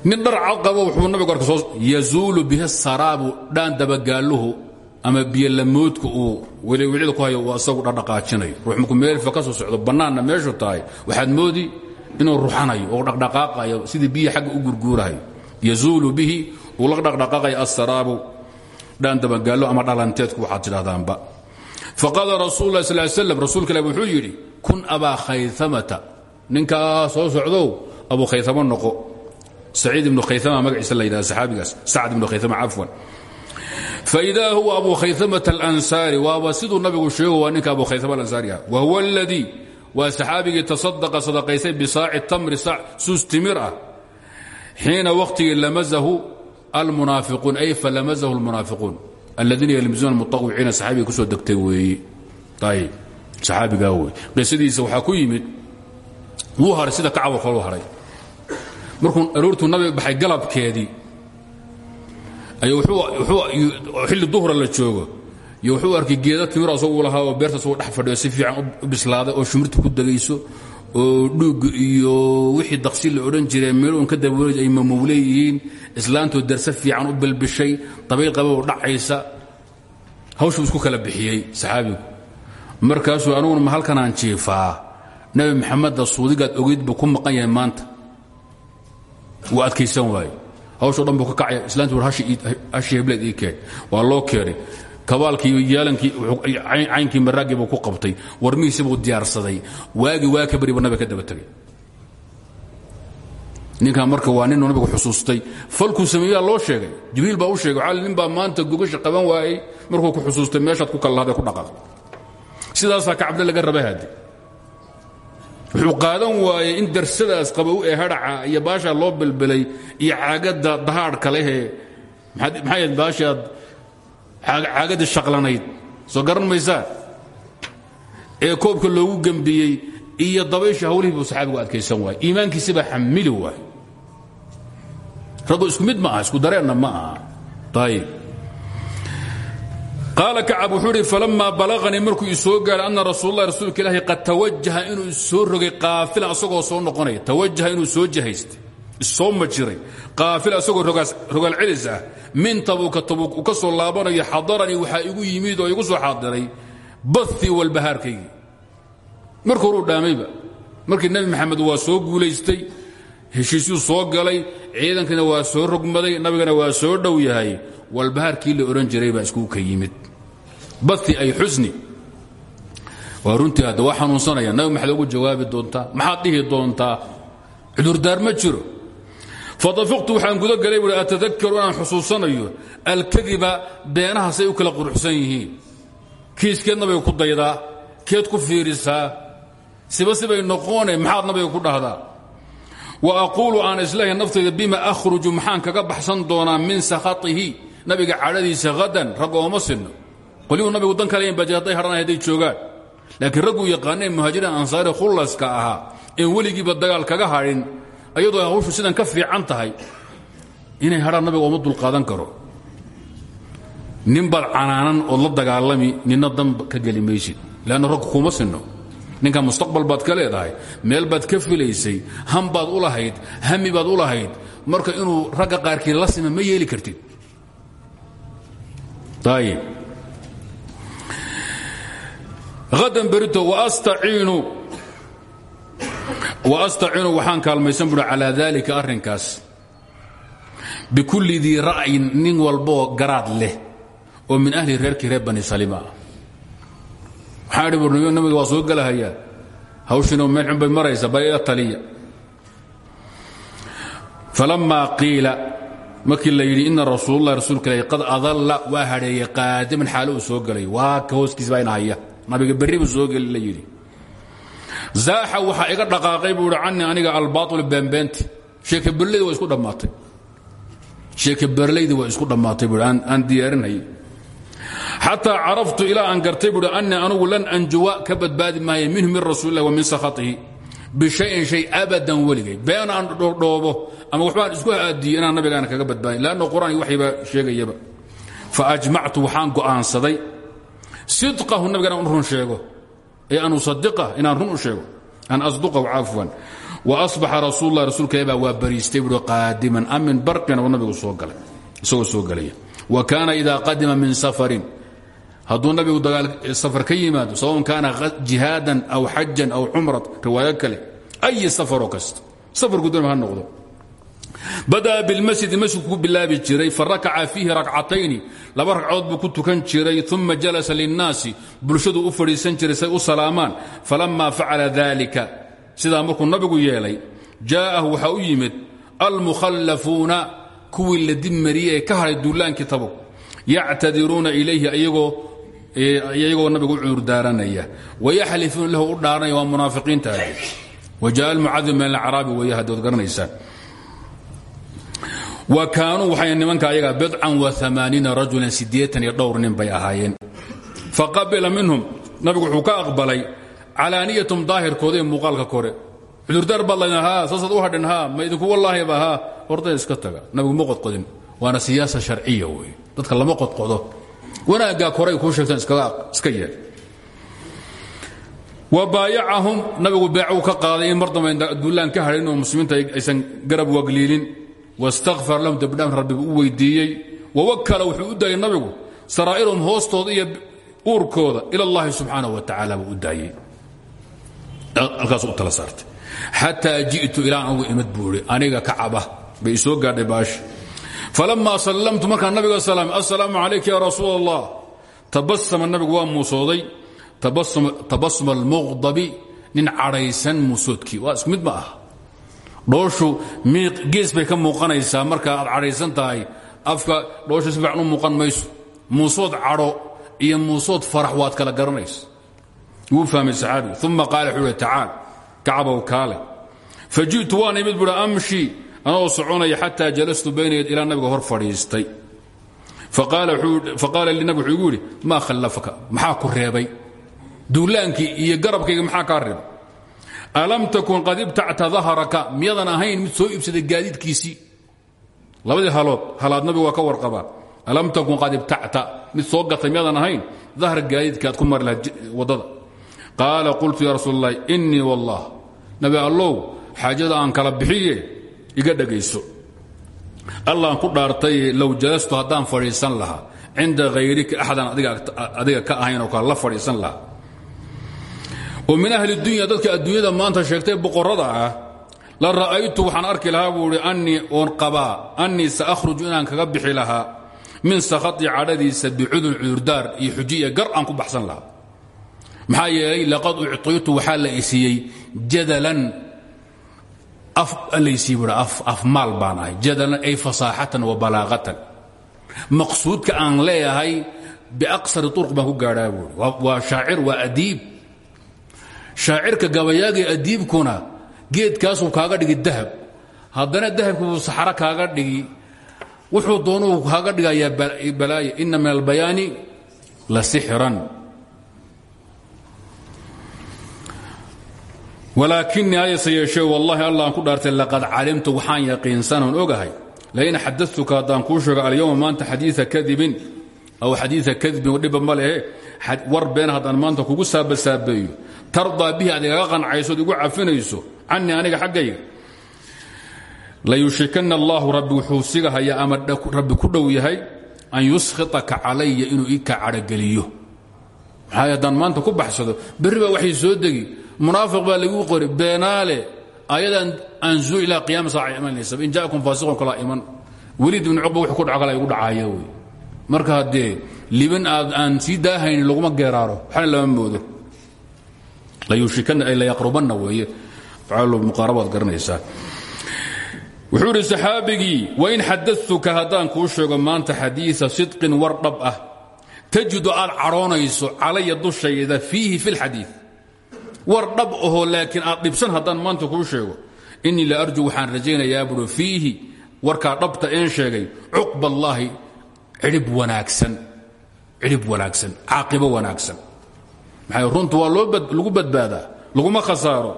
nin dhar cad qabo wuxuu nabigu arka soo yazuulu bihi saraabu dhaan dabagaaluhu ama biyolamoodka uu weliwicida ku hayo asagu dhaqdhaqaajinayo ruux markuu meelfa ka soo socdo bannaanna meeshu tahay waxaad moodi inuu ruxanayo oo dhaqdhaqaaqayo sidii biyi xagga u gurguurahayo yazuulu bihi uu la dhaqdhaqaaqayo asaraabu dhaan dabagaallo ama dhalanteedku waxaad tidhahdaanba faqaala rasul lah sal slam rasuulka ilah wuxuu yidhi kun abaa khayamata ninkaa soo socdow abu khayamo noqo saciid ibnu khayama magaciisa la yidhahda saxaabigaas. Sacd ibnu khayama cafwan. Faidaa huwa abu khayamata alansaari waaba siduu nabigu sheego waa ninka abu khayama alansaari ah. Wa huwa aladii waa saxaabigii tasadaqa sadaqaystay bisaaci tamri suus timir ah. Xiina wakhtigii lamazahu almunaafiquun ay falamazahu almunaafiquun. Aladiina yalmizuuna mutawiciina saxaabiga ku soo degtay weeye ayb saxaabigaa wey qisadiisa waxaa ku yimid wuu haray sida kacabo kaluu haray markuu aroortuu nabiga baxay galabkeedii xilli duhra la joogo iyo wuxuu arkay geeda timir asagu lahaa oo beerta asagoo dhex si fiican u bislaaday oo shimirta ku degayso oo dhuug iyo wixii daqsi la odhan jiray meeluun ka daboolay ay mamowle yihiin islaantoo darse fiican u bilbishay dabayl qabow dhacaysa. Hawshuu isku kala bixiyey saxaabigu. Markaasuu anuguna ma halkanaan jiifaa? Nabi maxamedda suudigaad ogeyd buu ku maqan yahay maanta wuu adkaysan waaye hawshoo dhan buu ka kacaya islaantu war hashi hebleed ii keen. Waa loo keenay. Kabaalkii yeelankii caynkii maraaggii buu ku qabtay. Warmihiisi buu diyaarsaday. Waagii waa ka nabiga ka daba tegay. Marka waa ninuu nabigu xusuustay. Falkuu sameeyaa loo sheegay. Jibriil baa u sheegay cali nin baa maanta gogasha qaban waayey. Markuu ku xusuustay meeshaad ku kallahday ku dhaqaaq sidaasaa kacabde laga raba haadi wuxuu qaadan waayey in darsadaas qabow ee hadhaca iyo baashaa loo belbelay iyo caagadda dahaadhka lehee maxay baashaad caagadda shaqlanayd. Soo garan maysaa? Ee koobka loogu gembiyey iyo dabaysha hawlihii buu saxaabigu adkaysan waayey. Iimaankiisi baa xamili waay raggu isku mid ma isku dareenna ma aha qaala kacab wuxuu idhi falammaa balaqanii markuu ii soo gaaray anna rasuullah rasuulka ilaahi qad tawajaha inuu soo rogay qaafilan asagoo soo noqonaya. Tawajaha inuu soo jahaystay. Issoo majiray qaafil asagoo rogaal celis ah. Min tabuuka tabuuk uu ka soo laabanayo xadaranii igu yimid oo igu soo xaadiray bathii walbahaarkaygii marka horuu dhaamayba markii nebi maxamed waa soo guulaystay heshiisyuu soo galay ciidankiina waa soo rogmaday nabigana waa soo dhow yahay walbahaarkii la odhan jiray baa iskugu ka yimid bathi ay xusni waa runtii hadda waa xanuunsanaya. Nabi maxaad ugu jawaabi doontaa? Maxaad dhihi doontaa? Cudurdaar ma jiro. Fadafiqtu waxaan guda galay buui atadakaru inaan xusuusanayo alkadiba beenaha say u kala quruxsan yihiin. Kiiskeed nabiga ku daydaa keed ku fiirisaa. Siba sibay noqone maxaad nabiga ku dhahdaa? Wa aquulu aan islahay naftayda bima akhruju maxaan kaga baxsan doonaa min sakhatihi. Nabiga cadhadiisa hadan ooma sinno qolyuhu nabigu dan kale baji hadday hadhanay hadday joogaan. Laakiin ragguu yaqaanee muhaajiriin ansaari khullaska ahaa een weligiiba dagaal kaga hadhin ayadoo hawshu sidan ka fiican tahay inay hadhaan nabiga ooma dulqaadan karo. Nin baad canaanan la dagaalami nina dan ka geli maysid. Leanna raggu kuma sinno. Ninka mustaqbal baad ka leedahay meel baad ka filaysay ham baad u lahayd hami baad u lahayd marka inuu ragga qaarkii la sima ma yeeli kartid. Ayib hadan berito waastaciinu waxaan kaalmaysan buhi calaa daalika arrinkaas. Bikulli dii ra'yin nin walboo garaad leh oo min ahli reerkii reer bani salima. Ah waxaan idhi burniyo nabiga waa soo gelahayaa hawshiina meel xun bay maraysa bal ila taliya. Falammaa qiila markii la yidhi ina rasuullah rasuulka ilahi qad adalla waa hadheeyey qaadiman xaalo uu soo gelay waa ka hooskiis baa ina haya nabiga berri buu soo geli la yidhi. Zaaxa waxaa iga dhaqaaqay buu ihi canii aniga albaatul beenbeenti. Sheeke berleydi waa isku dhammaatay. Sheeke berleydi waa isku dhammaatay buu aan diyaarinayay. Xataa caraftu ilaa aan gartay buui anii anugu lan anjuwa ka badbaadi maayo minhu min rasuulilah wa min sakhatihi bishayin shay abadan weligay. Been aan dhoodhoobo ama waxbaan isku aadiyey inaan nabigaana kaga badbaadin lanno qur'aan waxyba sheegayaba. Faajmactu waxaan go'aansaday sidqahu nabigana un run sheego. Ee an usadiqah inaan run sheego. An asduqahu wa asbaxa rasuullah rasuulka baa waa bariistay buui qaadiman barqina uu nabigu soo galay. Isagoo soo gelaya wa kaana ida qadima min safarin. Hadduu nabigu safar ka yimaado sawaun kaana jihaadan aw xajan aw cumrat riwaayo kale ay safaroo kasta? Safarku doon ha noqdo bada'a bilmasjidi masjidku ku bilaabi jiray farakaca fiihi rakcatayni. Laba ragcood buu ku tukan jiray uma jalasa linnaasi. Bulshadu u fadhiisan jiray say u salaamaan. Falamma facala dalika sidaa markuu nabigu yeelay jaa'ahu waxaa u yimid almukhallafuuna kuwii la dibmariyey ee ka hadhay duulaankii tabug yactadiruuna ilayhi iyagoo nabigu u cuurdaaranaya wayaxlifuuna lahu u dhaaranaya waa munaafiqiintaadi wajaءa almucadim min alacraabi weeye haddood garanaysaan wa kaanuu waxay nimanka ayaga bidcan waamaaniina rajulan siddeetan iyo dhowr nin bay ahaayeen. Faqabila minhum nabigu wuxuu ka aqbalay calaaniyatum daahirkooda ee muuqaalka kore. Cudurdaar baad laydin haa saasaad u hadhin haa ma idinku wallaahiba haa horday iska taga nabigu ma qodqodin. Waana siyaasa sharciya wey dadka lama qodqodo. Wanaaggaa koray kuu sheegtaan iska yeel wa baayacahum nabigu beecuu ka qaaday in mar dambe duulaan ka hadhin oo muslimiinta aysan garab wagliilin wastakfar lahum dembidhaaf rabbigu u weydiiyey wawakala wuxuu u daayey nabigu saraa'irhum hoostooda iyo uurkooda ila allahi subxaanah wa tacaala buu u daayey halkaas u tala saartay xataa ji'tu ilaan ugu imid buu idhi aniga kacaba bay isoo gaadhay baashi falammaa sallamtu markaan nabiga salaamay assalaamu calayka ya rasuul allah tabasama nabigu waa muusooday tabasuma almuqdabi nin cadhaysan muusoodkii waa isku mid ma ah dhooshu gees bay ka muuqanaysaa. Marka aad cadhaysan tahay afka dhooshu si muuqan mayso. Muusood cadho iyo muusood farax waad kala garanaysa. Wuu fahmay saxaabigu uma qaala wuxuu ihi tacaal kacabow kaale. Fa ji'tu waan imid amshi anoo soconaya xataa jalastu baynayad ilaa nabiga hor fadhiistay. Faqaala li nabig wuxuu igu khallafaka? Maxaa ku reebay? Duulaankii iyo garabkayga maxaa kaa reebay alam takun qad ibtacta dahraka miyadan ahayn mid soo iibsaday gaadiidkiisii labadii halood halaad nabigu waa ka warqabaa. Alam takun qad ibtacta? Mid soo gatay miyadan ahayn dahra gaadiidka aad ku mari lahayd waddada. Qaala qultu ya rasuul اllahi wallah nabi allow xaajada aan kala bixiye iga dhegayso allaan ku dhaartay low jalastu haddaan fadhiisan lahaa. Cinda hayrika axadaan adiga ka ahayn oo kale la fadhiisan lahaa oo min ahli dunya dadka adduunyada maanta sheegtay boqorada ah la ra'aytu waxaan arki lahaa buui anii oon qabaa anii saahruju inaan kaga bixi lahaa min sakhati cadhadiisa bicudun cudurdaar iyo xujiya gar aan ku baxsan lahaa. Maxaa yeelay laqad ucطiitu waxaa la isiiyey jadalan laysii bua afmaal baan ahay jadalan ay fasaaxatan wa balaaqatan maqsuudka aan leeyahay shaacirka gabayaaga adiibkuna geedkaasuu kaaga dhigi dahab. Haddana dahabkii buu saxro kaaga dhigi wuxuu doonuu kaaga dhigayaa balaaye ina min albayaani la sixran. Walaakinii ayase yeeshee wallahi allah aan ku dhaartay laqad calimtu waxaan yaqiinsanoon ogahay. Lain xadatuka haddaan kuu sheego alyowma maanta xadiia kadibin aw xadiia kadibin dhiba ma war been haddaan maanta kugu saabasaabeeyo tardaa bihi aad igaga qancaysood igu cafinayso canii aniga xaggayga. Layushikana allahu rabbi wuxuu sigahayaa ama rabbi ku dhow yahay an yuskhitaka calaya inuu ii ka cadhogeliyo maxaa haddaan maanta ku baxsado berri baa waxay soo degi munaafiq baa lagu qori beenaale ayadan anzuu ilaa qiyaama saaca imanaysa in jaakum faasiqun kala iman. Weliid ibn cuqba wuxuu ku dhaco kala igu dhacaya wey marka haddee liban aad aan sii daahaynin laguma geeraaro. Waxna lama moodo layaqrubanna weeye. Facaalu muqaarabaad garanaysaa. Wuxuu idhi saxaabigii wain xadatuka haddaan kuu sheego maanta xadiia sidqin war ah. Tajidu aad cadhoonayso calaya dushayda fiihi fi lxadii war dhab laakiin aad dhibsan haddaan maanta kuu sheego. Inii la arju waxaan rajaynayaa buui fiihi warkaa dhabta een sheegay cuqba allaahi wanaagsan cidhib wanaagsan caaqibo wanaagsan. Maxay runtu waa lagu badbaadaa laguma khasaaro.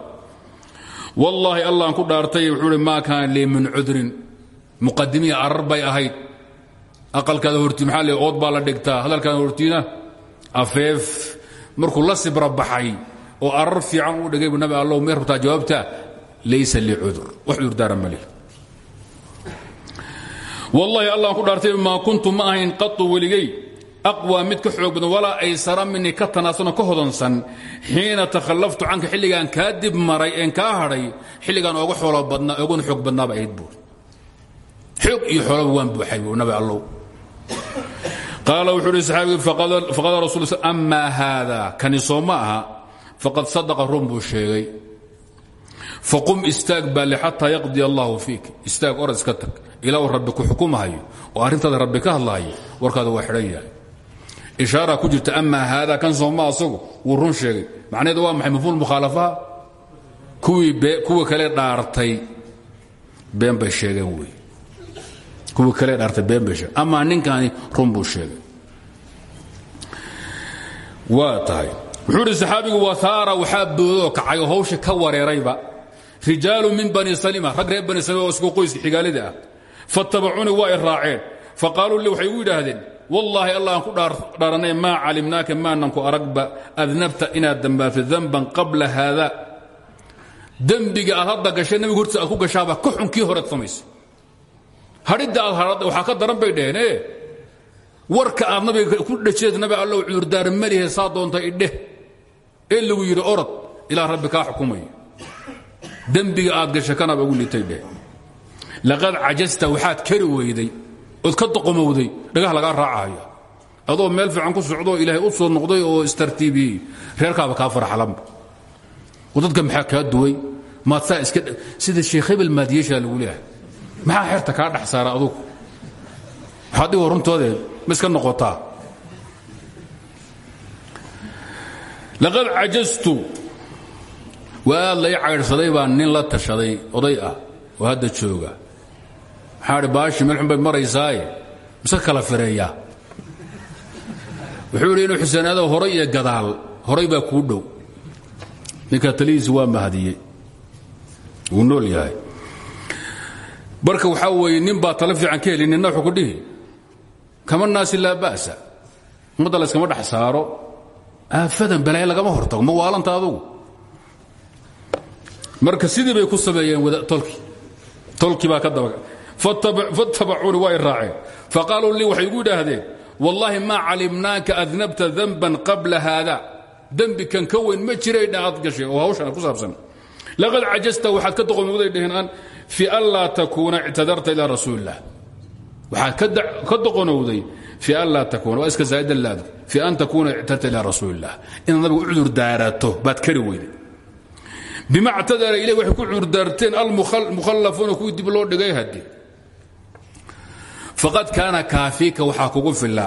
Wallaahi allaan ku dhaartay wuxuu hi maa kaana lii min cudrin. Muqadimiya arar bay ahayd. Aqalkaada horti maxaa le ood baa la dhigtaa. Hadalkaada hortiina afeef markuu la sibra baxay oo arar fiican u dhigay bu nabi allow may rabtaa jawaabta laysa lii cudur. Wax cudurdaara mali wallaahi allaan ku dhaartay maa kuntu ma ahayn qatu weligay aqwى mid ka xoog badan walaa aysara minii ka tanaasano ka hodansan xiina takhallaftu canka xilligaan kaa dib maray een kaa hadhay xilligaan ooga xoolo badnaa ooguna xoog badnaaba ahayd buur xoog iyo xoolaba waan buuxay buu nabi allow qaala wuxuu uhi saxaabigii faqala rasul amaa haada kani soo ma aha faqad sadaqa run buu sheegay faqum istaag baa li xataa yaqdi allahu fiik ishaara ku jirta amaa haada kan sooma asagu wuu run sheegay macnaheedu waa maxay mafhuum mukhaalafaha kuwii kale dhaartay been bay sheegeen wey kuwii kale dhaartay been bay sheegeen amaa ninkani run buu sheegay waa tahay wuxuu idhi saxaabigu wahaara waxaa boodoo kacay oo hawsha ka wareerayba rijaalu min bani salima rag reer bani salima oo isku qoyska xigaalida ah fatabacunii waa i raaceen faqaaluu li waxay igu yidhaahdeen wallaahi allahan ku dhaaranay maa calimnaaka maanan ku aragba. Adnabta inaad dambaato danban qabla haada. Dembiga aad gashay nabiga hortiisa aad ku gashaaba ka xun kii samaysay. Hadhidda aad hadhadda waxaa ka daran bay dheheen e warka aad nabiga ku dhajeed nabi allow cudurdaar malihe saa doonta idheh ee lagu yidhi orod ilaa rabbi kaa xukumayo aad gashay kanaaba ugu litay dheh. Laqad cajasta waxaad kari weyday ood ka doqomowday dhagaha lagaa raacayo. Adoo meel fiican ku socdoo ilaahay u soo noqday oo istartiibiyey reerkaaba kaa farxalanba oo dadka maxaa kaa duway? Maad saa iska sida sheekh hebel maadiyeshaa lagu leeyahay. Maxaa xerta kaa dhex saara adugu? Waxaad dhigo runtoodee laqad cajastu. Waad lay caydhsaday baa nin la tashaday oday ah oo hadda jooga maxaa baashi meelxun bay maraysaaye mise kala fireeyaa wuxuu idhi inuu xuseanaado horay iyo gadaal horay baa kuu dhow. Ninka talihiisi waa mahadiyey. Wuu nool yahay. Marka waxaa weeye nin baa talo fiican ka heli ninna wuxuu ku dhihi kama naasi laa ba'sa. Ummadda layskama dhex saaro. Aafadan balaayo lagama hortago ma waalanta adugu. Marka sidii bay ku sameeyeen tolkii tolkii baa ka daba fattabacuuni way raaceen. Faqaaluu lii waxay igu idhaahdeen wallaahi maa calimnaaka adnabta danban qabla haada. Dembi kan ka weyn ma jiray dha aad gashay oo hawshan ku saabsan. Laqad cajasta waxaad ka doqomowday dheheen an fi an laa takuuna ictadarta ilaa rasuuli illah waxaad ka doqonowday fi an laa takuuna waa iska zaa'idan laadu fi an takuuna ictadarta ilaa rasuuli illah inaad nabiga u cudur daarato baad kari weyday bima ctadara ilay waxay ku cudurdaarteen almukhallafuuna kuwii dib loo dhigay hadi faqad kaana kaafiika waxaa kugu filla.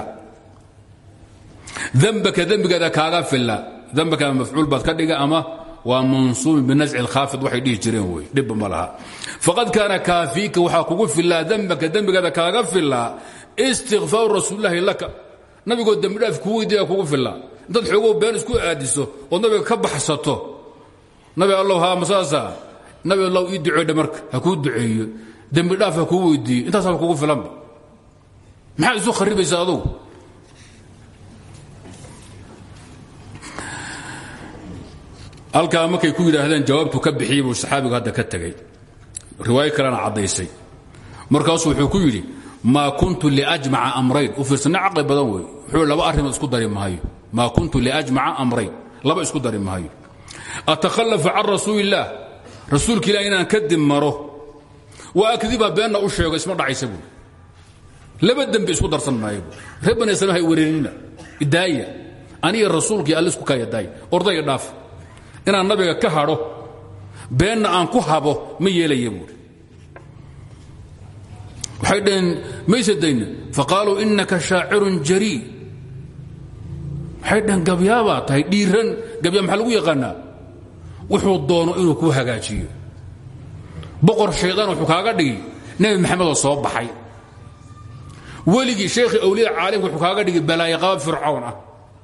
Dembaka dembigeeda kaaga filla. Dembaka mafcuul baad ka dhiga ama waa mansuubin binasci اlkhaafid waxay dhihi jireen wey dhibba ma laha. Faqad kaana kaafiika waxaa kugu fillaa dembaka dembigeeda kaaga fillaa istikfaaru rasuulilahi laka. Nabigoo dembidhaaf kuu weydiiya kugu fillaa intaad xoogow been isku aadiso ood nabiga ka baxsato. Nabi allow haa masaasa nabi allow ii duceedha marka ha kuu duceeyo. Dembi dhaaf ha kuu weydiiyo. Intaasaba kugu filanba maxaad isu kharibaysa adugu halkaa markay ku yidhaahdeen jawaabtu ka bixiyey buu saxaabigu hadda ka tegey. Riwaayo kalena caddaysay. Markaasuu wuxuu ku yidhi maa kuntu liajmaca amrayn. U fiirsanna caqli badan wey wuxuu laba arrimood isku dari maayo. Maa kuntu liajmaca amrayn. Laba isku dari maayo. Atakhallafu can rasuuli illaah rasuulka ilah inaan kadib maro. Wa akdiba beenna u sheego isma dhacaysa buui laba dembi isku darsan maayo. Bu reer bani hay wareerinina idaaya. Aniga rasuulkii alle isku kaya daaya ordayga dhaaf. Inaan nabiga ka hadho beenna aan ku habo ma yeelaya buuri waxay dhaheen innaka shaacirun jarii waxay dhaheen tahay dhiiran gabyaa maxaa lagu yaqaanaa? Wuxuu doono inuu kuu hagaajiyo. Boqor shaydaan wuxuu kaaga dhigi nebi maxamedoo soo baxay weligii sheekhii awliyada caalimka wuxuu kaaga dhigi balaayaqaba fircawn ah.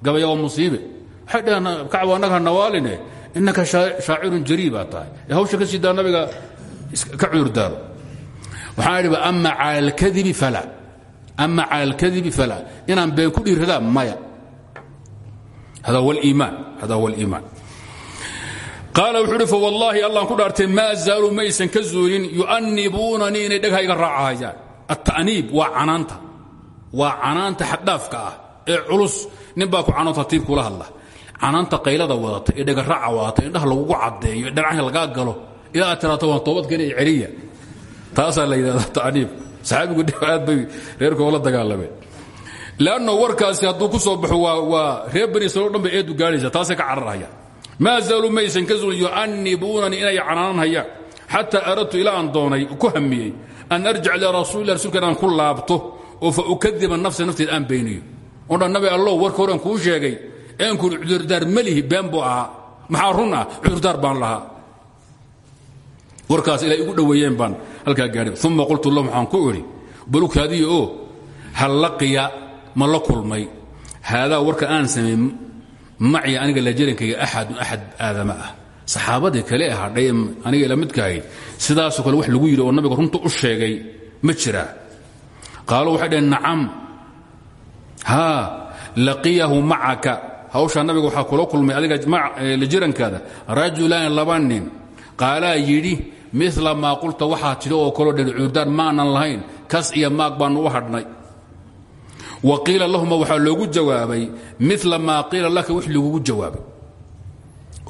Gabaya waa musiibe. Waxay dhaheen kacbu annaga nawaaline. Innaka shaacirun jarii baa tahay. Ee hawsha ka siidaa nabiga ka cudurdaaro waxaan idhi ama cala alkadibi fala. Ama cala alkadibi fala. Inaan been ku dhiiradaa maya. Hada huwa aliimaan. Hada huwa aliimaan. Qaala wuxuu uhi fawallaahi allaan ku dhaartay maa zaaluu maysan ka zuulin yu'annibuunanii inay dhegha iga raacahayaan alta'niib waa canaanta waa canaanta xaddhaafka ah ee culus. Nin baa ku canoo tartiib kula hadla. Canaanta qaylada wadata ee dhegaraaca wadata indhaha lagugu caddeeyo ee dhagaxya lagaa galo ilaa aad tiraato waan toobadkeena ee celiya taasaa la yidhahda ta'niib saxaabigu aad bay reerkoo la dagaalameen. Leanno warkaasi hadduu ku soo baxo waa reer bani israiil o eedu gaadhaysa taasay ka cararhayaan maa zaaluu maysan ka zuulin yu'annibuunanii inay canaanan hayaan. Xataa aradtu ilaa aan doonay ku hamiyey an arjic ilaa rasuulilah rasuulka inaan oo fa ukadiba nafsa nafteed aan beyniyo o dhan nabi allow warka horan kuu sheegay eenkun cudurdaar melihi been buu ahaa. Maxaa run ah? Cudurdaar baan lahaa. Warkaas ilay igu dhoweeyeen baan halkaa gaadhay. Uma qultu lahum waxaan ku idhi balukaadiyo oo hal laqiya ma la kulmay. Haadaa warka aan samayn macya aniga lajarankayga axadun axad aadama ah. Saxaabadii kale hadhay aniga ila midka ahayd. Sidaasoo kale wax lagu yidhi oo nabiga runta u sheegay ma jiraa qaaluu waxay dhaheen nacam haa laqiyahu macaka. Hawshaa nabiga waxaa kula kulmay adiga jirankaada rajulaani laba nin. Qaalaa yidhi mila maa qulta waxaa tidhi oo kaloo dhen cudurdaan maanan lahayn kas iyo maag baannu u hadhnay. Wa qiila lahuma waxaa loogu jawaabay mila maa qiila laka wix lagugu jawaabay.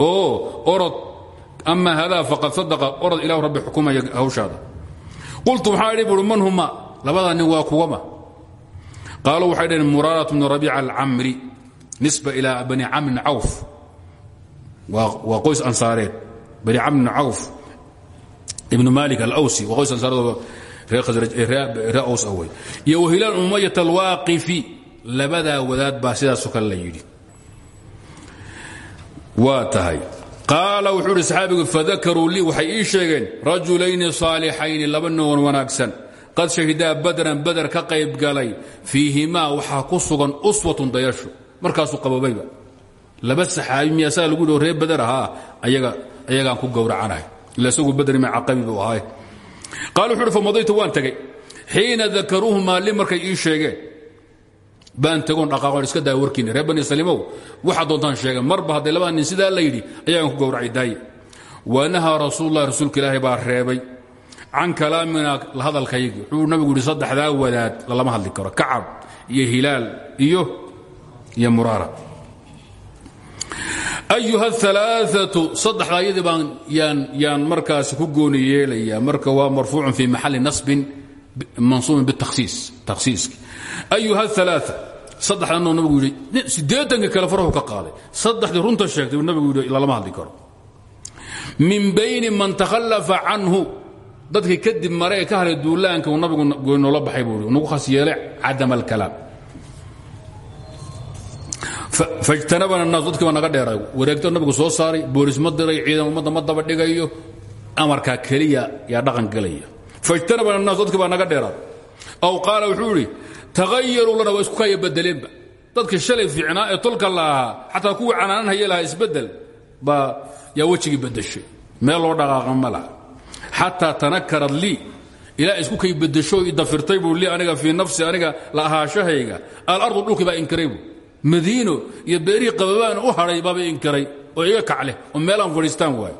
Oo orod ama hadaa faqad sadaqa orod ilahu rabbi xukumaya hawshaada. Qultu waxaa man huma labadaa nin waa kuwama. Qaaluu waxay dhaheen muraarat bnu rabiica alcamri nisba ilaa bani camrin cawf. Waa qoys ansaareed. Bani camr bn cawf ibnu malik alawsi waa qoys ansaareed reer aws awey iyo wahilaal umayat alwaaqifi labadaa wadaad baa sidaasoo kale la yidhi. Waa tahay. Qaala wuxuu idhi saxaabigu fadakaruu waxay ii sheegeen rajulayni saalixayni laba wanaagsan qad shahidaa badran bader ka qayb galay fiihimaa waxaa ku sugan uswatun dayasho markaasuu qabobayba laba saxaabi miyaasaa lagu yidhi reer bader ahaa ayagaan ku gowracanahay. Ila isagu badri ma caqabi buu ahay. Qaal wuxu uhi famadaytu waan tegey. Xiina dakaruuhumaa li markay ii sheegeen. Baan tegoon dhaqaaqoon iska daa warkiinni. Reer bani salimow waxaad doontaan sheega marba hadday labada nin sidaa la yidhi ayagaan ku gowracay daaye wanahaa rasuululahi rasuulka ilaahay baa reebay can kalaamina hadalkaygi wuxuu nabigu yidhi saddexdaa wadaad lalama hadli karo kacab iyo hilaal iyo iyo muraara ayuha alaaatu saddexdaa iyadii baan yaan yaan ku gooni marka waa marfuucun fii maxalli nasbin mansuubin bitakhsiis takhsiiski. Ayuha alaaaa saddexdanoo nabigu yidhi siddeetanka kale farahu ka qaaday. Saddexdii runta sheegtay buu nabigu yidhi lalama hadli karo. Min bayni man takhallafa canhu dadkii kadib mare ee ka haray duulaanka uu nabigu goynoola baxay buu nagu khas yeelay cadam alkalaam. Fajtanabana naas dadkii baa naga dheeray. Wareegto nabigu soo saaray boolis ma diray ciidan ummadda ma daba dhigayo amarkaa keliya yaa dhaqan gelaya. Fajtanabana naas dadkii baa naga dheeray. Aw qaala wuxuu idhi taghayaruu lana waa isku kaya bedeleenba dadka shalay fiicnaa ee tolka la ahaa xataa kuwii canaanan haya lahaa isbeddel baa yaa wejigii bedeshay meel loo dhaqaaqa ma laha xataa tanakarad lii. Ilaa isku kay bedesho dafirtay buu aniga fii nafsi aniga la ahaashahayga. Alardu dhulkii baa inkiray buu. Madiino iyo beerihii qababaan u hadhay baaba inkiray oo iga kacleh oo meelaan fadhiistaan waayo.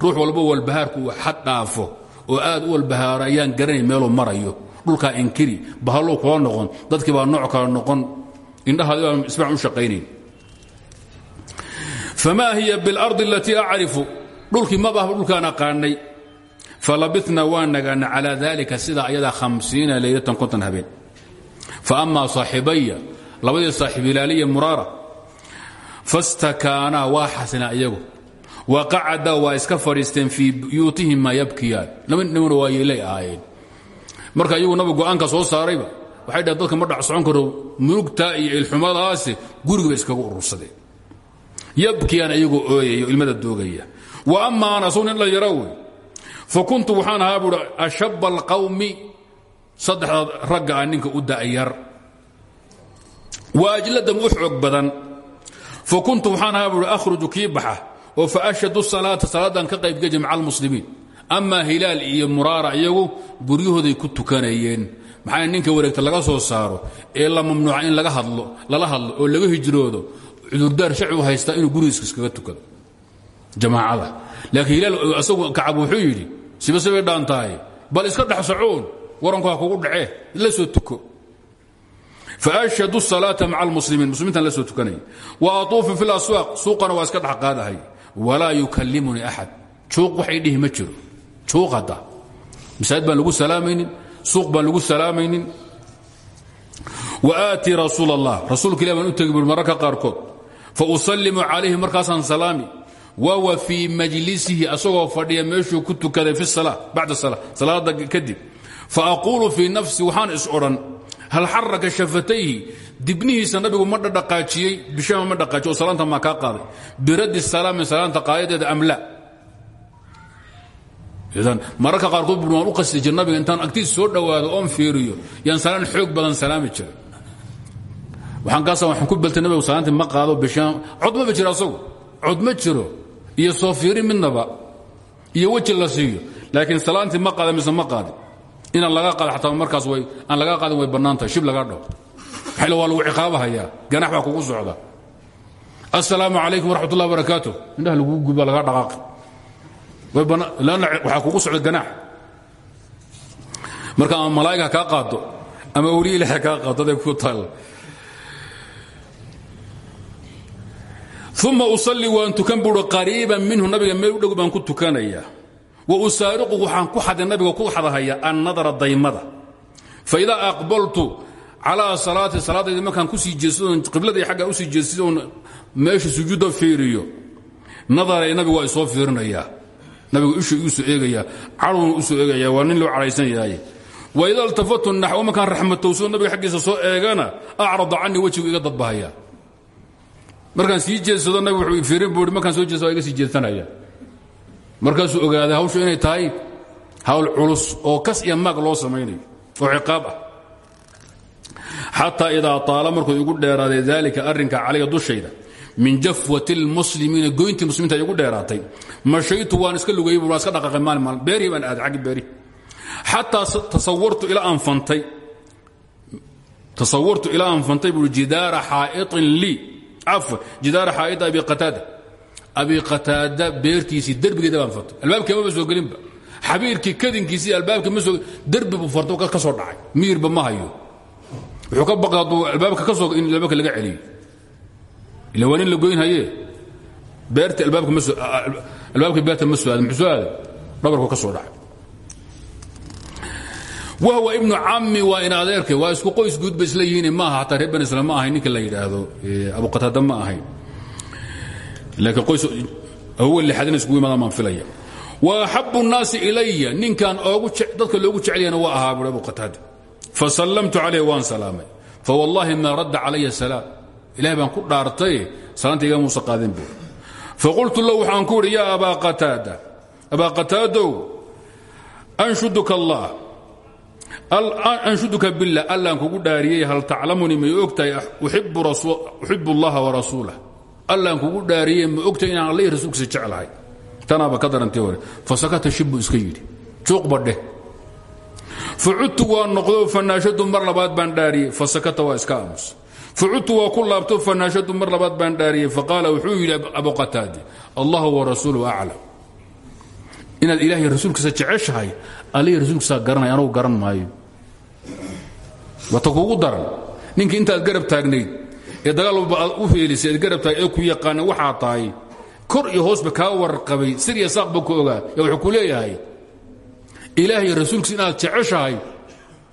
Ruux walbo walbahaarku uu xad dhaafo oo aad u walbahaaro ayaan garanay marayo. Dhulkaa inkiri bahalluu kula noqon dadkii baa nooc kala noqon. Indhahaadi baan u shaqaynayn. Famaa hiya biاlardi alatii acrifu dhulkii mabahba dhulkaan aqaanay falabitna waan nagaana calaa dalika sida ayadaa hamsiina leylatan konton habeen. Faama saaxibaya labadii saaxiib ilaaliya muraara fastakaanaa waa xasina iyagu. Wa qacada waa iska fadhiisteen fii buyuutihim maa yabkiyaan. Laba nimana waa yeelay ahaayeen. Marka iyagu nabigu go'aanka soo saarayba waxay dhaheen dadka ma dhac socon karo murugtaa iyo ilxumadaasi guriga bay iskaga urursadeen. Yabkiyaan iyagoo ooyaya ilmada doogaya. Wa ama ana asagu nin dhalinyaro wey fa kuntu waxaan ahaa buui ashaba alqawmi saddexda ragga ah ninka u da'yar wa ajladam u xoog badan. Fa kuntu waxaan ahaa buui akhruju kii baxa oo fa ashhadu salaata salaadan ka qaybgeji maca almuslimiin amaa hilaal iyo muraara ninka wareegta laga soo saaro ee la mamnuuca in lala hadlo oo laga hijroodo? Cudurdaar sharci u haystaa inuu gurigiisa iskaga tukado. Jamaacada. Laakiin hilaal asagu kacab wuxuu yidhi siba sibay dhaan bal iska dhex socoon waranku kugu dhacee la soo tuko. Faashhadu salaata maca almuslimiin muslimiintan la soo tukanaya wa atuufu fi laswaaq suuqana waa iska dhex qaadahay. Walaa yukallimunii axad juuq waxay dhihi ma jiro. Juuq hadda. Masaajid lagu salaamaynin suuq baan lagu salaamaynin. Wa aatii rasuul allah rasuulka ilah baan u tegi fa usallimu calayhi markaasaan salaami wawa fii majlisihi asagoo fadhiya meeshuu ku tukaday fi sala bacda sala salaada kadib. Fa aquulu fii nafsi waxaan is odhan hal xaraka shafatayhi? Dibnihiisa nabigu ma dhadhaqaajiyey bishama ma dhaqaajiy oo salaanta maa kaa qaaday. Biraddi salaami salaanta qaayadeeda am la idan mararka qaarkood bu waan u qasti jir nabiga intaan agtiis soo dhowaado oon fiiriyo yaan salaan xoog badan salaami jiray. Waxaan kaasa waxaan ku beltay nabigu salaantii ma qaado bishaan cod ma ba jiro asagu? Cod ma jiro iyo soo fiirin midnaba iyo weji la siiyo laakiin salaantii ma qaada mise ma qaadin inaan laga qaado xataa markaas aan laga qaadin way bannaan tahay shib laga dhaho maxayla waa lagu ciqaabahayaa ganax baa kugu socda. Assalaamu calaykum waraxmat ullah barakaatu indhaha lagugu gudba laga dhaqaaqi lanna waxaa kugu socda ganaax marka ama malaa'ig ha kaa qaado ama weli ilaah ha kaa qaado aday ku taalla uma usalli waan tukan buui qariiban minhu nabiga meel u dhow baan ku tukanaya. Wa usaariqu waxaan ku xaday nabiga ku xadahaya annadara daymada. Faidaa aqbaltu calaa salaati salaadaydi markaan ku sii jeesadoon qibladii xaggaa u sii jeesidoon meesha sujuudda fiiriyo. Nadara nabigu waa isoo fiirinayaa nabigu ishuu igu soo eegayaa cadhowna u soo eegaya waa nin loo cadhaysan yahay. Waida altafatu naxwo markaan raxmatowsado nabiga xaggiisa soo eegana acrada canii wejigu iga dadbahaya markaan sii jeedsado nabig wuxuu fiirin buu markaan soo jeedsado waa iga sii jeedsanaya. Markaasuu ogaaday hawshu inay tahay hawl culus oo kas iyo maag loo samaynayo oo ciqaab ah. Xataa idaa taala markuu igu dheeraaday daalika arrinka caliga dushayda min jafwati اlmuslimiina goyntii muslimiinta igu dheeraatay mashaytu waan iska lugayey bu iska dhaqaaqay maalin maalin. Beerihii baan aaday xaggi beerihi xataa tasawartu ilaa aan fantay tasawartu ilaa aan fantay buui jidaara cafwa jidaara xaa'ida abi qataada. Abi qataada beertiisii derbigeeda baan fantay albaabkii maba soo gelinba. Xabiirkii kadinkiisii albaabkii ma soo derbi buu fartay ka soo dhacay. Miirba ma hayo. Wuxuu ka baqay hadduu albaabka ka soo in albaabka laga celiyo. Ila waa nin la goyn haye beerta albaabka ma soo albaabka beerta ma soo aadan muxuu soo aaday dhabarku ka soo dhacay wahwa ibnu cammi waa in adeerkay waa isku qoys guud ba isla yihiin maaha hataa islam ma ninka la yidhaahdo abu qataada ma ahayn laakiin qoys awal lixadina iskugu imaadaan baan filaya. Wa axabu الnaasi ilaya ninkan dadka loogu jecelyana waa ahaa abu qataada. Fasallamtu calayh waan salaamay. Fawallahi ma radda calaya salaam. Ilahay baan ku dhaartay salaanta iga muusa qaadin buu. Faqultu lahu waxaan ku idhi yaa abaa qataadow anshuduka allah anshuduka bilah allaan kugu dhaariyey hal taclamunii may ogtahay uxibu اllaha warasuulah allaan kugu dhaariyey ma ogtahay inaan alla rasuulkiisa jeclahay. Tanaaba ka darantii hore. Fasakata shibbu iska yidhi. Juuqba dheh. Facudtu waa noqdo fanaashadu mar labaad baan dhaariyey fasakata waa iska aamus. Facudtu waa ku laabto fanaashadu mar labaad baan dhaariyey faqaala wuxuu yidhi abu qataade allahu warasuuluhu aclam inaad ilahay rasuulkiisa jeceshahay allihi rasuulkiisaa garanay anugu garan maayo. Wata kugu daran. Ninkii intaad garab taagnayd ee dagaal walba aad u heelisay eed garab taagnayd ee ku yaqaana waxaa tahay kor iyo hoosba kaa warqabay sir iyo saaqba ku ogaa. Yaa wuxuu ku leeyahay ilaahay rasuulkiisa inaad jeceshahay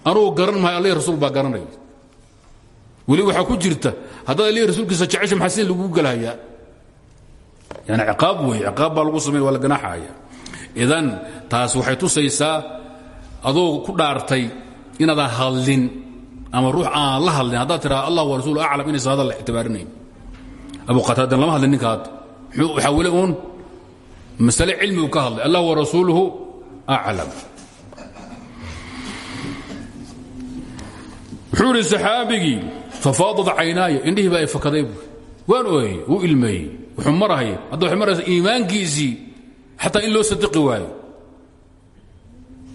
anugu garan maayo allihi rasuul baa garanay. Weli waxaa ku jirta haddaad allihi rasuulkiisa jecesha maxaa sidin lagugu gelhayaa yani ciqaab wey ciqaab baa lagu samay waa la ganaaxaya idan taas waxay tusaysaa adoo ku dhaartay inaadan hadlin ama ruux aan la hadlin. Haddaad tiraa allah wa rasuul aclam inaysan hadal la ictibaarinayn. Abu qataadan lama hadlin ninka hadda waxaa weli uun masale cilmigu ka hadlay. Allah wa rasuuluhu aclam. Wuxuu idhi saxaabigii fafaadad caynaaya indhihii baa ay fakaday buui waan ooyey wuu ilmeeyey wuxuu marahaya hadda waxay maraysa iimaankiisii xataa in loo sadiqi waayo.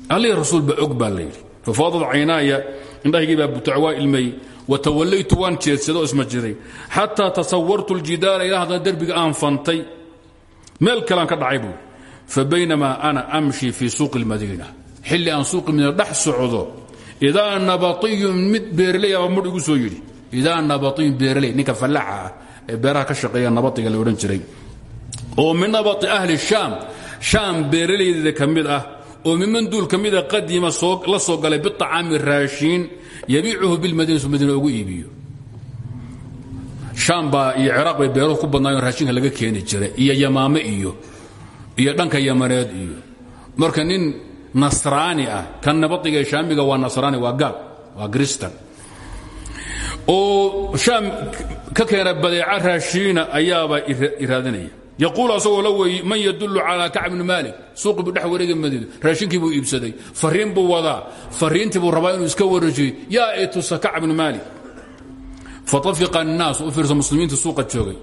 Allih rasuul baa og baa la yidhi. Fafaadad caynaaya indhahaygii baa butac waa ilmeeyey watawallaytu waan jeedsadoo isma jiray. Xataa tasawartu ljidaara ilaa haddana derbiga aan fantay meel kalean ka dhacay buui fabaynamaa ana amshi fii suuqi اlmadiina xilli aan suuqi madiina dhex socdo idaa nabatiyun mid beerley aba mudh igu soo yidhi. Idaa nabatiyun beerley ninka fallaxa ah ee beeraha ka shaqeeya nabatiga la odhan jiray. Oo min nabati ahli shaam shaam beeralaydeeda ka mid ah oo miman duul ka mida qadima la soo galay biطacaami raashiin yabiicuhu bilmadiinatu madiina ugu iibiyo. Shaam baa iyo ciraaq bay beeruhu ku badnaayoon raashinka laga keeni jiray iyo yamaame iyo iyo dhanka yamaneed iyo. Marka nin nasraani ah kan nabadiga shaamiga waa nasraani waa gaal waa kristan. Oo shaam ka keena badeeca raashiina ayaabaa iraadinaya yaquul asagoo la weeyey man yadullu calaa kacb bni maalik? Suuqii buu dhex wareega madiino raashinkii buu iibsaday. Fariin buu wadaa. Fariintii buu rabaa inuu iska wareejiyo yaa itusa kacb bni maalik. Fatafiqa annaasu u fiirsa muslimiinta suuqa joogay.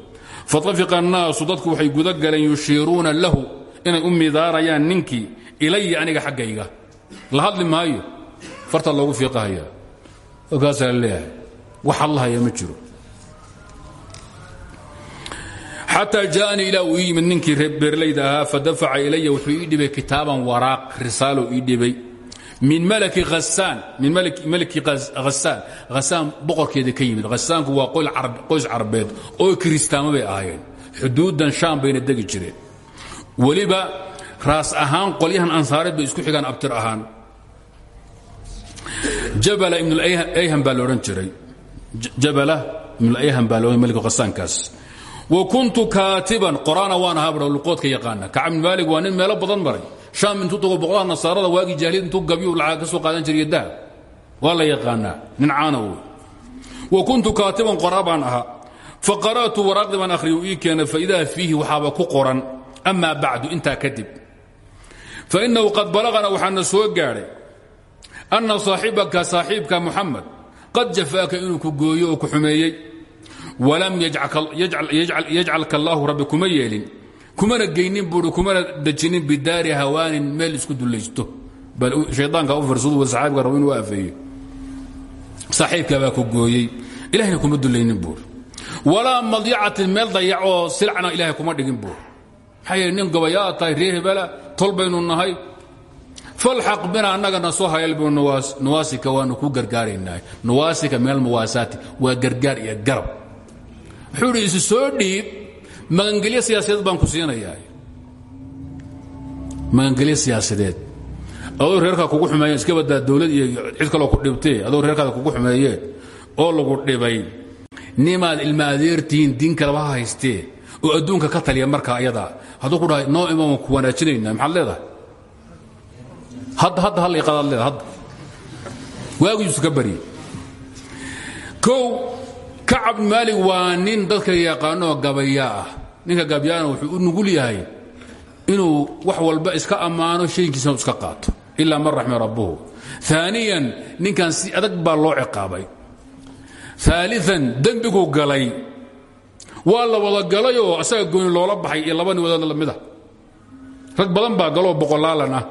Fatafiqa annaasu dadku waxay guda galeen yushiiruuna lahu inay u midaarayaan ninkii ilaya aniga xaggayga. La hadli maayo. Fartaa loogu fiiqahayaa. Okaasaa la ma jiro xataa jaanii ilaa uu ii yimid ninkii reer beerlayda ahaa fadafaca ilaya wuxuu ii dhibay kitaaban waraaq risaalo ii dhibay. Min malki hasaan hasaan boqorkeeda ka yimid. Hasaanku waa qoys carabeed oo kiristaamo bay ahaayeen. Xuduudan shaam bayna degi jireen. Weliba raas ahaan qolyahan ansaareed bay isku xigaan abtir ahaan. Jabala ibn baa laodhan jiray. Jabala ibn ayhan baa laodhan malku hasaankaas wa kuntu kaatiban qoraana waan ahaa baa luqoodka yaqaana kacab ibn maalik waa nin meelo badan maray shaam intuu tago boqolaha nasaarada waagii jaahiliyad intuu gabyu lacag ka soo qaadan jiray dahab. Waa la yaqaanaa. Nin caana wey wa kuntu kaatiban qoraa baan ahaa. Faqara'tu waraaqdii baan akhriya uu ii keenay faidaa fiihi waxaaba ku qoran amaa bacdu intaa kadib. Fainahu qad balagana waxaana soo gaadhay anna saaxibaka saaxiibka muxamed qad jafaaka inuu ku gooyo oo ku xumeeyey walam yajcalka allaahu rabbi kuma yeelin kumana geynin buui kumana dejinin bidaari hawaanin meel isku dulaysto bal shaydaanka u firsadu saxaabiga rabo inuu afeeyo. Saaxiibkaa baa ku gooyey. Ilahayna kuma dulaynin buuri walaa madyacatin meel dayac oo silcna ilahay kuma dhigin buuri maxaa yeele nin gobayaa tahay reer hebela tol baynu nahay. Falxaq bina annagana soo hayalbu nawaasika waanu ku gargaaraynaa. Nawaasika min almuwaasaati waa gargaar iyo garab wuxuu idhi isu soo dhiib magangelyo siyaasadeed baan ku siinayaa. Magangelyo siyaasadeed. Adoo reerkaa kugu xumeeyeen iska badaa dawlad iyo cid kaloo ku dhibtee adoo reerkaada kugu xumeeyeen oo lagu dhibay. Nimaad ilma adeertihiin diin kaleba ha haystee oo adduunka ka taliya markaa ayadaa hadduu ku dhahay noo imaan ku wanaajinaynaa. Maxaad leedahay? Hadda hadda hal iqadaad leedahay hadda waagiisu ka barye kow kacab maalig waa nin dadka yaqaanoo gabaya ah. Ninka gabayaana wuxuu u nugul yahay inuu wax walba iska ammaano shaygiisana iska qaato ilaa man raxma rabbuhu. Aaniyan ninkan si adag baa loo ciqaabay. Aalian dembiguu galay. Waa la wada galayoo asaga gooni loola baxay iyo laba nin lamida rag badan baa galoo boqolaalan ah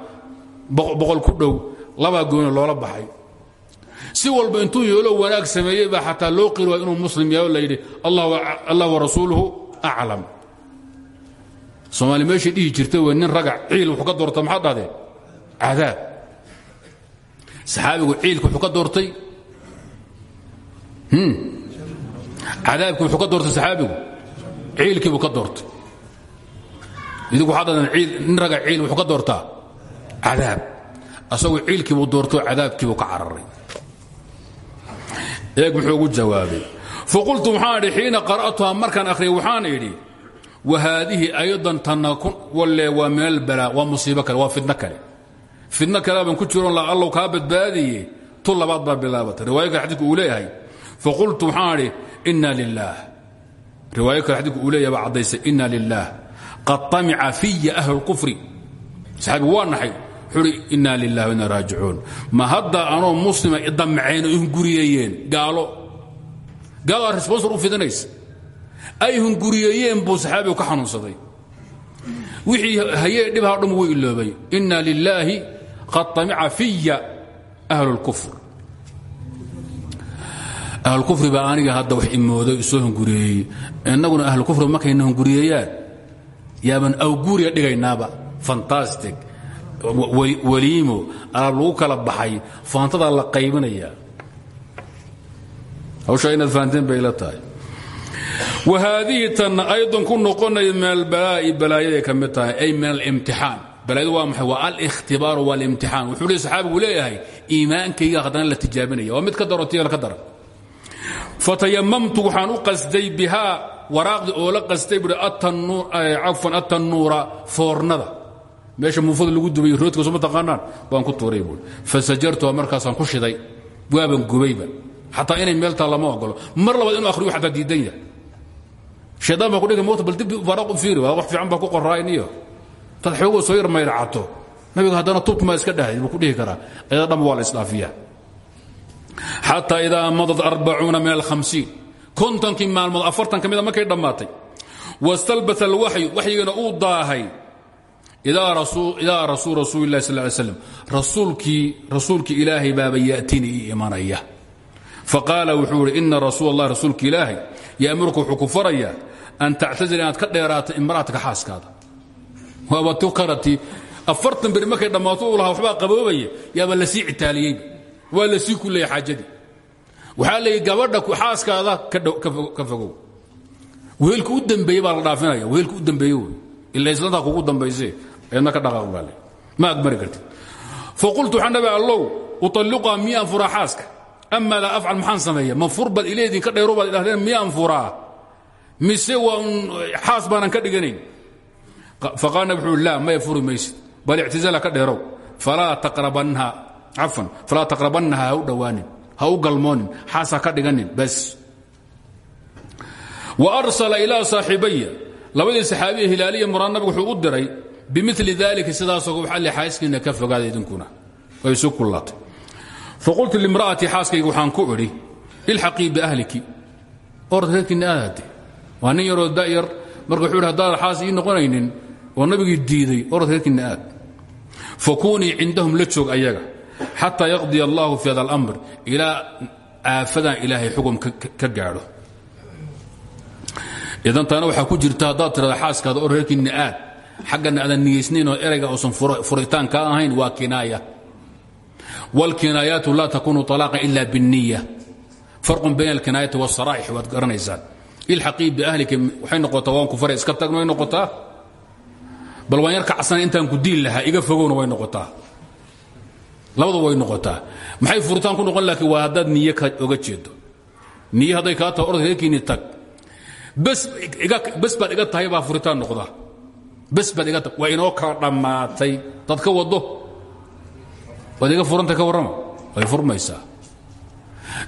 boqol ku dhow labaa gooni loola baxay si walba intuu yeelo wanaag sameeyey baa xataa loo qiri inuu muslim yahay oo la yidhi allah warasuuluhu aclam soomaali meeshay dhihi jirtay w nin raga ciil wuxuu ka doorta maxaad dhahdeen cadaab. Saxaabigu ciilka wuxuu ka doortay. Cadaabki wuxuu ka doortay saxaabigu. Ciilkiibuu ka doortay. Idinku waxaad dhahdeen nin raga ciil wuxuu ka doortaa? Cadaab. Asagu ciilkiibuu doortoo cadaabkiibuu ka cararay eeg muxuu ugu jawaabay. Faqultu waxaan idhi xiina qara'tuha markaan waxaan idhi wahaadihi aydan tanna walle waa min albalaa waa musiibo kale waa fidno kale. Fidno kale baan ku jiron la allow kaa badbaadiye tu labaad baa bilaabatay riwaayo kale leeyahay faqultu waxaan inna lilaah riwaayo kale xadiidku leeyahay baa caddaysay inna lilaah qad tamica fiya ahlu lkufri saxaabigu waa naxay wuxuu ihi inna lilah wa inna raajicuun ma hadda anoo muslima damceen oo ihunguriyeeyeen gaalo. Gaalo aa responsor u fidinaysa ay hunguriyeeyeen buu saxaabigu ka xanuunsaday. Wixii hayee dhibhaa dhan wuu iloobay. Inna lilaahi qad tamica fiya ahlu اlkufr ahlukufri baa aniga hadda wax imooday isoo hunguriyeeyey innaguna ahlukufri markayna hunguriyeeyaan. Yaaban awguuriya dhigaynaaba fantastic weliimo alaab lagu kala baxay faantadaa la qaybinaya hawshaa inaad fahanteen wa haadihi tanna aydan ku noqonaya min albalaa'i balaayaday ka ay min alimtixaan. Balaayadu waa maxay? Waa alihtibaaru walimtixaan wuxuu le saxaabigu leeyahay iimaankayga haddana la tijaabinaya. Mid ka daro tiyal ka daran fatayamamtu waxaan qasday bihaa waraaqdii oo la qastay buui cafwan atannuura foornada meesha muufada lagu dubay roodka soo ma taqaanaan? Baan ku tuuray buui fasajartuha markaasaan ku shiday. Waaban gubayba xataa inay meel taa lama ogolo mar labaad inuu akhriyu xataa diidan yahay. Shaydaan baa kudhigay mowta bal dib faraaq u fiiri waa wax fiican baa ku qoraainiyo tad xoogoo soo yar maydhacato nabiga haddana tubtmaa iska dhahay buu ku dhihi karaa. Ayada dhanba waa la isdhaafiyaa xataa idaa madad arbacuuna min alhamsiin kontonkii maalmood afartan ka mida markay dhammaatay. Wastalbata alwaxyu waxyigana uu daahay idaa rasuul rasuuli lahi sal slam rasuulkii rasuulkii ilaahay baaba yaatini ii imanaya faqaala wuxuu ihi ina rasuul allah rasuulka ilaahay yamurka wuxuu ku farayaa an tactazila inaad ka dheeraato imra'atka xaaskaada waaba tukarati afartan beri markay dhammaato uu lahaa waxbaa qaboobaya yaaba la sii citaaliyeyba waa la sii kuleeyay xaajadii waxaa leeyay gabadha xaaskaada ka fogow weelka u dambeeye baa la dhaafinaya weelka u dambeeye wey ila islantaa kugu dambayse eedna ka dhaqaaq baa le. Ma agmari kartid. Faqultu waxaa nabi allow utalliqaa miyaan furaa xaaska. Ama laa afcal maxaan sameeya ma fur baad ileedin ka dheero baad idhahdeen miyaan furaa mise waa un xaas baanan ka dhiganayn? Faqaal nabi wuxuu laa maya furi maysid. Bal ictizaala ka dheerow. Falaa taqrabanha cafan falaa taqrabannaha ha u dhowaanin ha u galmoonin xaas ha ka dhiganin bas. Wa arsala ilaa saaxibaya. Labadii saxaabiya hilaaliya muraan nabigu wuxuu u diray bimili dalika sidaasoo waxalle xaaskiina ka fogaada idinkuna way isu kullatay. Faqultu limra'atii xaaskayga waxaan ku idhi ilxaqii biahliki orad reerkiinna aadaade waa nin yaroo da'yar marka wuxuu idhi haddaadan xaas ii noqonaynin oo nabigii diiday. Orad reerkiinna aad. Fakunii cindahum la joog ayaga xataa yaqdiya allahu fi hada alamr ilaa aafadan ilaahay xugum ka gaadho. Idan taana waxaa ku jirta haddaad tirada xaaskaada oo reerkiinna aad xaggana aadan niyaysnayn oo erayga uusan furitaan ka ahayn waa kinaaya wاlkinaayaatu laa takunu طalaaqa ila bالniya farqun bayna alkinaayati wالsaraa'ix waad garanaysaan ilxaqii biahlika waxay noqotaa waan ku faray iska tagno way noqotaa bal waan yar kacsana intaan ku diin lahaa iga fogowna way noqotaa labada way noqotaa maxay furitaan ku noqon laakiin waa haddaad niye ka oga jeedo niye hadday kaa taho orda reerkiinni tag bes baad iga tahay baa furitaan noqda tahay waa inoo kala dhammaatay. Dad ka wado waad iga furantay ka warrama way furmaysaa.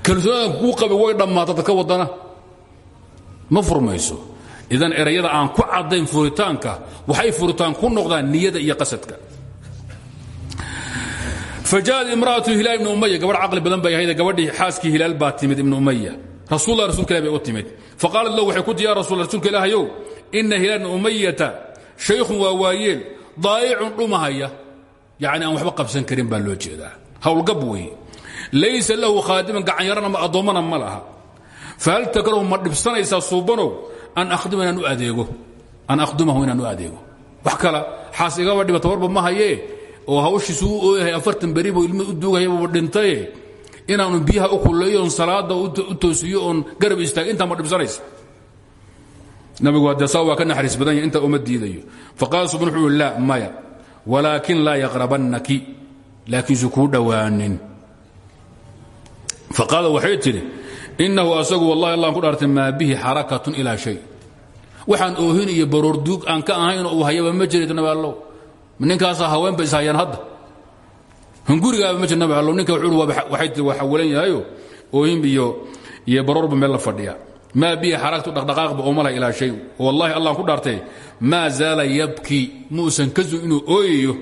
Kalsoonaadan kuu qabay way dhammaata dad ka wadana ma furmayso. Idan erayada aan ku caddayn furitaanka waxay furitaan ku noqdaan niyada iyo qasadka. Fajaءat imra'atu hilaal ibni umaya gabadh caqli badan bay ahayd gabadhii xaaskii hilaal baa timid ibni umaya rasuullah rasulka ilah bay u timid. Faqaalat lahu waxay ku tii ya rasul rasuulka ilaahayow ina hilaal ibni umayata shaykhun waa waayeel daa'icun dhumahaya. Yacni aan waxba qabsan karin baa loo jeedaa. Howlgab weeye laysa lahu khaadiman gacanyarana ma addoommana ma laha. Fahal takrahu ma dhibsanaysaa suubanow? An akhdima inaan u adeego. An akhdimahu inaan u adeego. Wax kala xaas igaba dhibata warba ma hayee? Oo hawshiisu u ooyahay afartan beri buu ilmi u duugayaba dhintaye inaanu biyaha u kulleeyo oon salaada u toosiyo oon garab istaago intaa ma dhibsanaysa nabigu saa waa ka naxariis badan yahy intaa uma diidayo. Faqaala subn wuxuu uhi laa maya. Walaakin laa yaqrabannaki. Laakiinsu kuu dhowaanin faqaala waxay innahu asagu wallahi allaan ku dhaartay maa bihi xarakatun ilaa shay. Waxaan oohin iyo baroorduug aan ka ahayn uu hayaba ma jirid nabi allow. Ninkaasaa haweenba ishayaan hadda. Hungurigaaba ma jir nabi ninka wuxuu waa xawalan yahayo oohin iyo iyo baroorba meel la fadhiya maa bihi xarakatu dhaqdhaqaaqba oo malaha ilaa shay wallahi allaan ku dhaartay maa zaala yabki? Muusan ka zu inuu ooyayo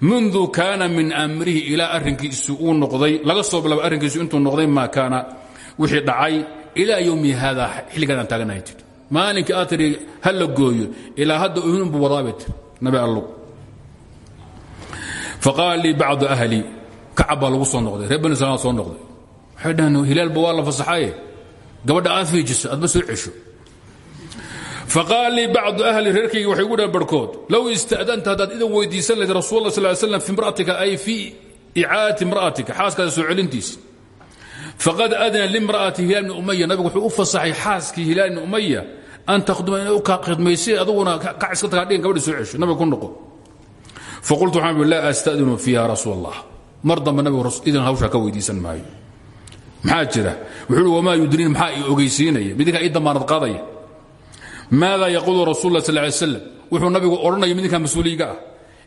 mundu kaana min amrihi ilaa arrinkiisu uu noqday. Laga soo bilaabo arrinkiisu intuu noqday maa kaana. Wixii dhacay ilaa yowmi haada xilligaadaan taaganahay tir maalinkii aad tidhi ha la gooyo ilaa hadda ohinunbu wadaabay tir nabi allow. Faqaala lii bacdu ahli kacab baa lagu soo noqday reer bani fasaxaye gabadha aad fiijiso adba soo cesho. Faqaala lii bacdu ahli reerkayga ugu dhaheen barhkood low ista'danta haddaad idan weydiisan lahayd rasul allah sal slam fi imra'atika ay fii icaadati imra'atika xaaskaada soo faqad adna limra'ati hilaal bni umaya nabigu wuxuu u fasaxay xaaskii hilaal bni umaya an takhduma inay u kaa khidmaysay aduguna kac iska tagaa dhigan gabadhi soo cesho. Nabiga ku noqo. Faqultu waxaan laa astadinu fiiha rasuul allah mar idan hawshaa ka weydiisan maayo maxaa jira? Wuxuu uhi wamaa yudriin maxaa i ogeysiinaya? Midinkaa ii damaanad qaadaya. Maada yaquulu rasul sal lay slam wuxuu nabigu odhanaya midinkaa mas'uuliyiga ah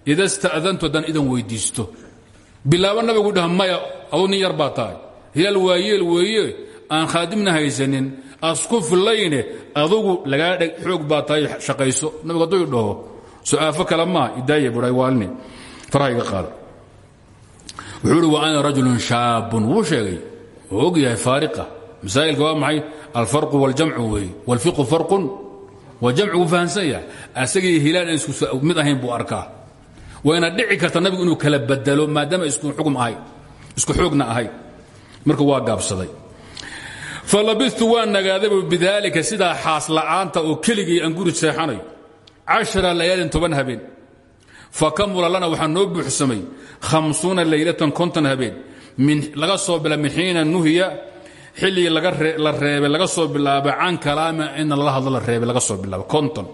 ida sta'dantu haddaan idan weydiisto. Bilaabo nabigu dhaha maya aduu nin yar baa tahay. Hilaal waayeel weeye aan khaadimna haysanin. Asku fillayne adugu lagaa xoog baa tahay shaqayso. Nabigu hadduu dhaho su'aafo kale maa idaaya buhay waalne faraha iga qaada. Wuxuu uhi wa ana rajulun shaabun. Wuu sheegay wuu og yahay faariqa masaa'ilka waa maxay? Alfarqu waljamcu weeye walfiqu farqun. Waljamcu wuu fahamsan yahay. Asagii hilaal aan isku mid ahayn buu arkaa. Wayna dhici karta nabigu inuu kala bedelo maadaama isku xugum ahay. Isku xoogna ahay. Marka waa gaabsaday. Falabistu waa nagaadaybu bidaalika sidaa xaas la'aanta oo keligii aan guri seexanayo cashara layaalin toban habeen. Habeen laga soo bila min xiina nuhiya xilligii la reebay laga soo bilaaba can kalaami in lala hadlo la laga soo bilaabo konton.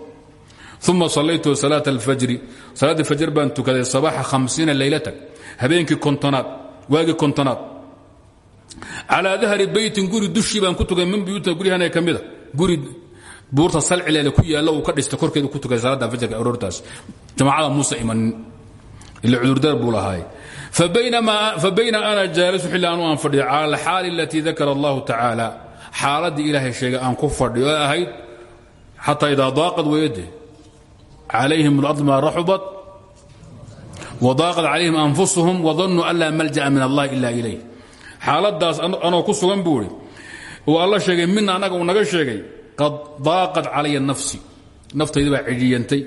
Uma sallaytu salaata alfajri salaaddii fajr baan tukaday sabaxa hamsiina laylatan habeenkii kontonaad waagii kontonaad. Calaa dahri beytin guri dushii baan ku min buyuutina guryahana ka mida guri buurta salcileele ku yaalla ka dhistay korkeedu ku tukay salaadda fajrka aroortaas. Jamacada muuse imanin ila cudurdaar fabayna ana jaalisu xilli anu aan fadhiyo cala alxaali alatii dakara allahu tacaala xaaladdii ilaahay sheegay aan ku fadhiyo ee ahayd xataa idaa daaqad weeyade calayhim alard maa raxubat wadaaqad calayhim anfusuhum wadannuu an laa malja'a min allahi ila ilayh xaaladaas anoo ku sugan buu idhi uu alla sheegay mina annaga uu naga sheegay qad daaqad calaya nafsi naftayda baa cidhiyantay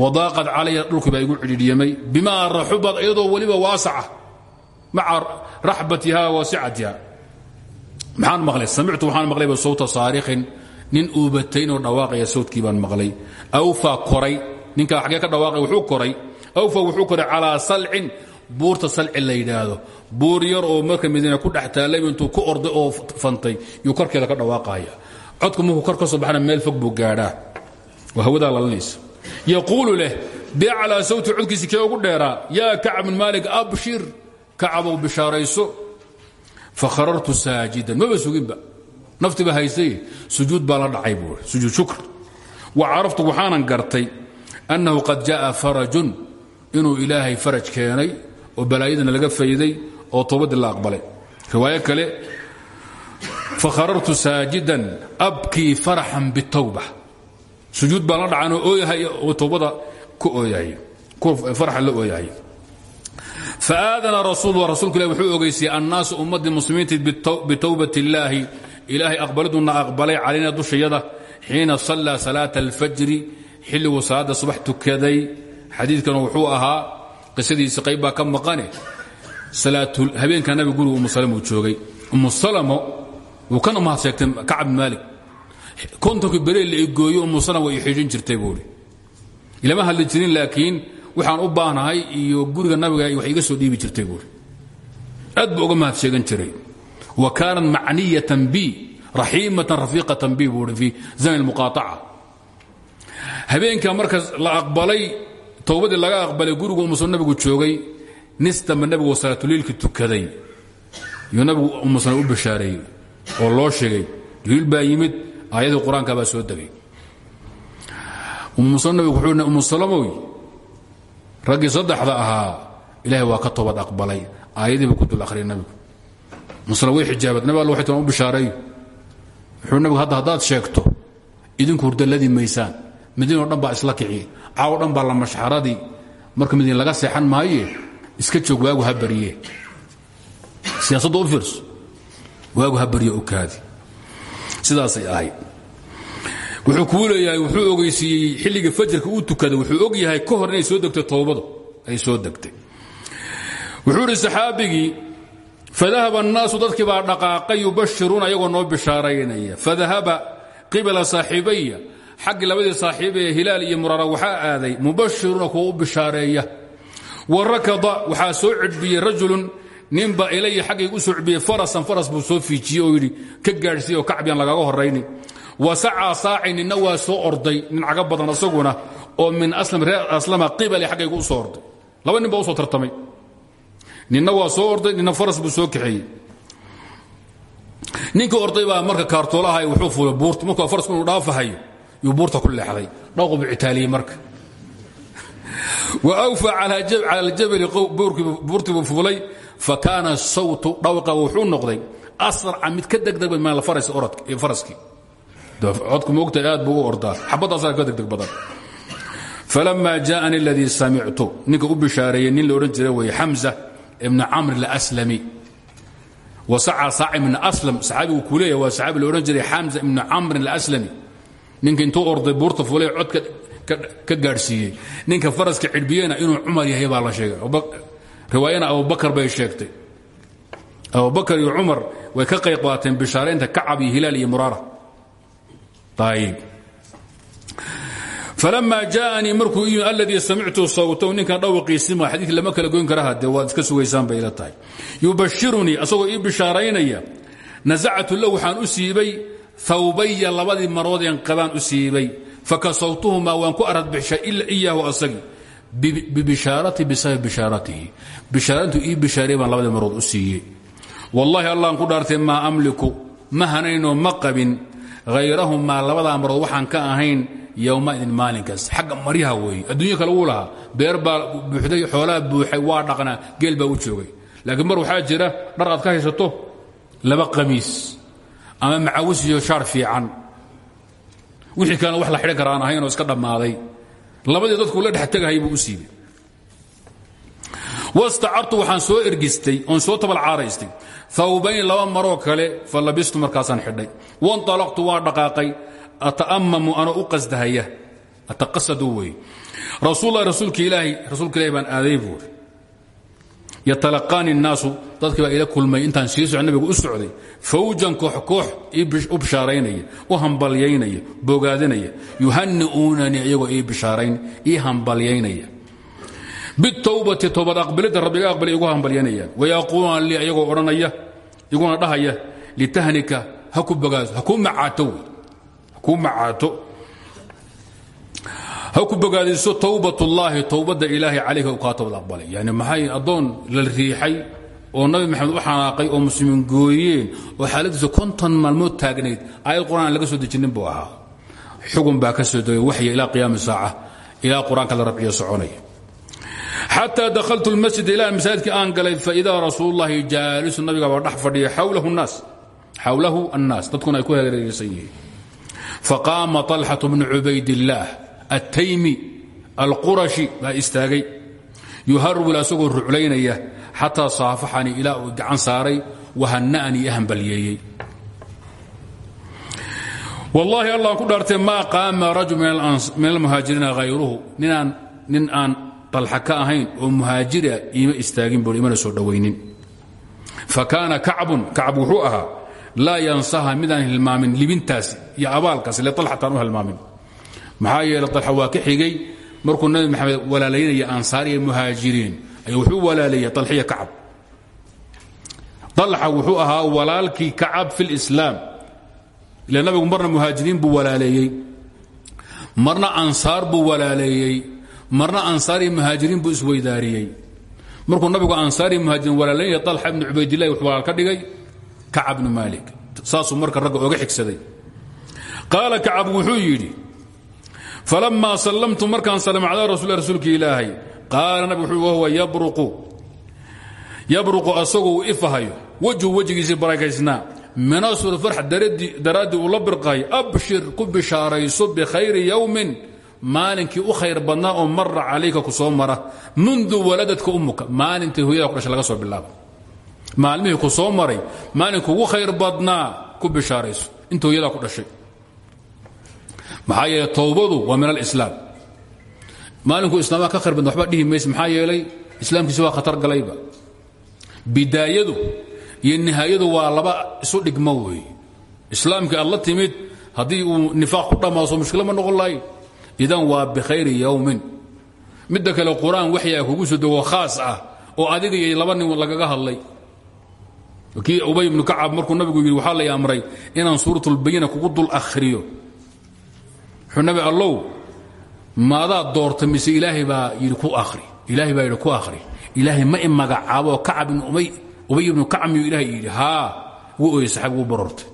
wadaaqad calaya dhulkii baa igu cidhiidhyamay bimaa raxubad iyadoo weliba waasaca maca raxbatiha waasicatiha maxaan maqlay? Samictu waxaan maqlayba sawta saarikhin nin uubataynoo dhawaaqaya sawtkii baan maqlay. Awfa koray ninkaa xaggee ka dhawaaqay wuxuu koray. Awfa wuxuu koray calaa salcin. Buurta salci la yidhaahdo. Buur yar oo marka madiina ku dhex taallay intuu ku orday oo fantay yuu korkeeda ka dhawaaqaya. Codku markuu kor ka soo baxana meel fog buu gaadhaa waa hawadaa lalanaysa yaquulu leh biaclaa sawti codkiisi kee ugu dheeraa? Yaa kacab bin maalik abshir. Kacabow bishaarayso fakharartu saajidan. Maba suginba. Naftiba haysay sujuud baa la dhacay buu sujuud shukr. Wa caraftu waxaanan gartay annahu qad ja'a farajun inuu ilaahay faraj keenay oo balaayadana laga fayday oo toobadii la aqbalay. Riwaayo kale fakharartu saajidan abkii faraxan bitawba sujuud baan la dhacanoo ooyahay oo toobada ku ooyahay faraxa la ooyahay. Faadana rasuul rasuulku ilah wuxuu ogeysiyey annaasu ummaddii muslimiinta bitowbat illaahi ilaahay aqbaliduna aqbalay calayna dushayada xiina sallaa salaata alfajri xilliguu salaadda subax tukaday. Xadiidkana wuxuu ahaa qisadiisi qayb baa maqane habeenka nabi gurigu umu salm uu joogay. Umu salamo wuu kana mahad sheegtay kontonkii bereel la igooyo umu salam way ixiijin jirtay buuri. Ilama hadli jirin laakiin waxaan u baahnahay iyo guriga nabiga wax iga soo dhiibi jirtay buuri. Aad buu uga mahad sheegan jiray. Wa kaanat macniyatan bi raxiimatan rafiiqatan bi buuri fii zaman muqaaaca habeenka marka la aqbalay towbadii laga aqbalay gurigu umuso nabigu joogay nis dambe nabigu salaatuliilki tukaday. Yuu nabigu umusana u bashaareeyey oo loo sheegay. Jibriil baa yimid aayadii qur'aanka baa soo degay. Salamoy raggii saddexda ahaa ilaahay waa ka toobad aqbalay. Aayadiiba ku dul akhriyay nabigu muslim way xijaabad nabi alla waxay toban u bishaareeyo wuxuu nabigu hadda haddaad sheegto idinku hurdalladii maysaan. Madiinoo dhan baa isla kiciye caawo dhan baa la mashxaradii. Marka madiin laga seexan maaye iska joog waagu ha barye siyaasadda u fiirso waagu ha barye u kaadi sidaasay ahayd. Wuxuu kuu leeyahay wuxuu ogeysiiyey xilligii fajarka uu tukaday wuxuu og ka hor inay soo degtay toobadu ay soo degtay. Wuxuu idhi saxaabigii fadahaba annaasu dadkii baa dhaqaaqay yubashiruuna ayagoo noo bishaaraynaya. Fadahaba qibala saaxiibaya xaggii labadii saaxiiba ee iyo murara waxaa aaday mubashiruuna kuwa u bishaareeya wa soo cidhbiyey rajulun ninba ilaya xaggayga u soo cidhbiyey farasan faras buu soo fiijiyey oo yidhi ka gaadhsiiy oo kacbiyan lagaga horrayni wa sacaa waa soo orday nin caga badan asaguna oo min reer aslama qibali xaggayga u soo orday. Laba nin baa u soo tartamay. Ninna waa soo orday ninna faras buu soo kaxeeyey. Ninkii orday baa marka kaartoolaha wuxuu fuulay buurta markuu farasku inuu dhaafahayo yuu buurta ku leexday. Dhawqu buu marka. Wa awfa cala aljabali buurtiibuu fuulay fakaana sawtu dhawqa wuxuu noqday asraca mid ka degdeg bad maal faraskii codku moogtahay aad buu u ordaa. Xabadaasaa ka degdeg badan. Falama jaani اladii samictu. Ninka u bishaareeyey nin la odhan jira weeye xamza ibna camr اlslami wasaca saacib ibna aslam. Saxaabigu kuu leeyahay waa saxaabi la odhan jiray xamza ibna camrin ninka intuu orday buurta fulee codka ka gaadhsiiyey. Ninka faraska cidhbiyena inuu cumar yahay baa la sheegay riwaayana abubakar bay sheegtay. Abubakar iyo cumar way ka qayb qaateen bishaaraynta iyo hilaal iyo muraara. Ayb falama jaanii markuu yimi aladii samictu sawtahu ninkan dhawaqiisima xadiidki lama kala goyn kara hadee waad iska sugaysaan bay ila tahay. Yubashirunii asagoo ii bishaaraynaya nasactu lahu waxaan u siibay labadii marood een qabaan u siibay. Fakasawtuhumaa waan ku aradbixshay iyaahu asagii bibishaarati bisababi bishaaratihi bishaarantu ii bishaaray baan labadii marood u siiyey. Wallahi allahan ku dhaartay maa amliku ma hanaynoo ma qabin. Hayrahumaa labadaa marood waxaan ka ahayn yowmaidin maalinkaas. Xagga maryaha weeye. Adduunyo kale wuu lahaa. Beer baa buuxday xoolaa buuxay waa dhaqnaa geel baa u joogay. Laakiin mar waxaa jira dhar aad ka haysato laba qamiis ama macawis iyo shaar fiican. Wixii iska dhammaaday labadii dadku la dhex tegahayay buu u siibay. Wastacartu waxaan soo ergistay oon soo tabalcaaraystay awbayn laba maroo kale fa labistu markaasaan xidhay. Wanطalaqtu waan dhaqaaqay. Ata'ammamu anoo u qasdahaya. Ataqasadu wey. Rasuullahi rasuulka ilaahi rasuulka ilahi baan aaday buuri yatalaqaani الnaasu dadkii baa ila kulmay intaan sii nabigu u socday. Fawjan koox koox u bishaaraynaya u hambalyaynaya bogaadinaya yuhani'uunanii iyagoo ii bishaarayn ii hambalyaynaya. Bitowbati towbad aqbalidda rabbiga aqbali igu hambalyanayaan wayaquuluuna lii iyagoo odhanaya iguna dhahaya litahnika ha ku bogaado ha kuu macaato ha ku bogaadiso towbat ullaahi towbadda ilaahay calayka u kaa yani maxay addoon la riixay oo nabi maxamed u xanaaqay oo muslimiin gooyeen oo xaaladiisa konton maalmood taagnayd aayad qur'aan laga soo dejinin buu ahaa. Baa ka soo degay waxya ilaa qiyaami saaca ilaa qur'aanka la rabciyo soconaya xataa dahaltu lmasjid ilaa masaajidkii aan galay faidaa rasuululahi jaalisu nabigabaa dhex fadhiya xawlahu annaas. Dadkuna ay ku hareeraysan yihiin. Faqaama طalxaة bnu cubaydillaah attaymi alqurashi baa istaagay yuharwil asagoo ruclaynaya xataa saafaxanii ilaa uu gacan saaray wahana'anii i hambalyeeyey wallaahi allah ku dhaartay maa qaama rajul min almuhaajiriina hayruhu nin aan dalxa ka ahayn oo muhaajira iima istaagin bui imana soo dhowaynin fa kaana kacbun kacb wuxuu ahaa laa yansaha midaan hilmaamin libintaasi iyo abaalkaasi lealxataan u hilmaamin maxaa yeele dalxa waa ka xigay. Markuu nabi maxamed walaalaynaya ansaar iyo muhaajiriin ayuu wuxuu walaaleeyey dalxiya kacab. Dalxa wuxuu ahaa walaalkii kacab fi lislaam ila nabigu marna muhaajiriin buu walaaleeyey. Marna ansaar buu walaaleeyey. Marna ansaar iyo muhaajiriin buu isweydaariyey. Markuu nabigu ansaar iyo muhaajiriin walaalaynaya dalxa ibnu cubaydillahi wuxuu ka dhigay kacab bnu maalik. Saasuu marka ragga oga xigsaday. Qaala kacab wuxuu yidhi falammaa sallamtu markaan salama calaa rasul rasuulki ilaahay qaala nabig wuxuu wahuwa yabruqu yabruqu asagoo uu ifahayo wejhu wejigiisii barakaysnaa minasur farx daraaddii uu la birqahay abshir ku bishaarayso bikhayri yowmin maalinkii u khayr badnaa oo mara calayka ku soo mara mundu waladadka ummuka maalintai hooyada ku dhashay laga soo bilaabo maalmihii ku soo maray maalinku ugu khayr badnaa ku maxaa yeeley towbadu waa min alislaam. Maalinkuu islaamaha ka khayr badna waxba dhihi mayse maxaa yeelay islaamkiisi waa khatar galayba. Bidaayadu iyo nihaayadu waa laba isu dhigmo weeye islaamkii aad la timid haddii uu nifaaq ku dhammaaso mushkilo ma noqon lahayn idan waa bikhayri yowmin midda kale qur'aan waxyaa kugu soo dego khaas ah oo adiga iyo laba nin lagaga hadlay. Kii ubay ibnu kacab markuu nabigu yidhi waxaa lay amray inaan suuratulbayina kugu dul akhriyo nabi allow maadaa doorta mise ilaahay baa yidhi ku akhri. Ilaahay baa yidhi ku akhri. Ilaahay ma i magacaabo oo kacab ibnu ubay ibnu kacab miyuu ilaahay yidhi? Haa wuu oyey saxabi wuu barortay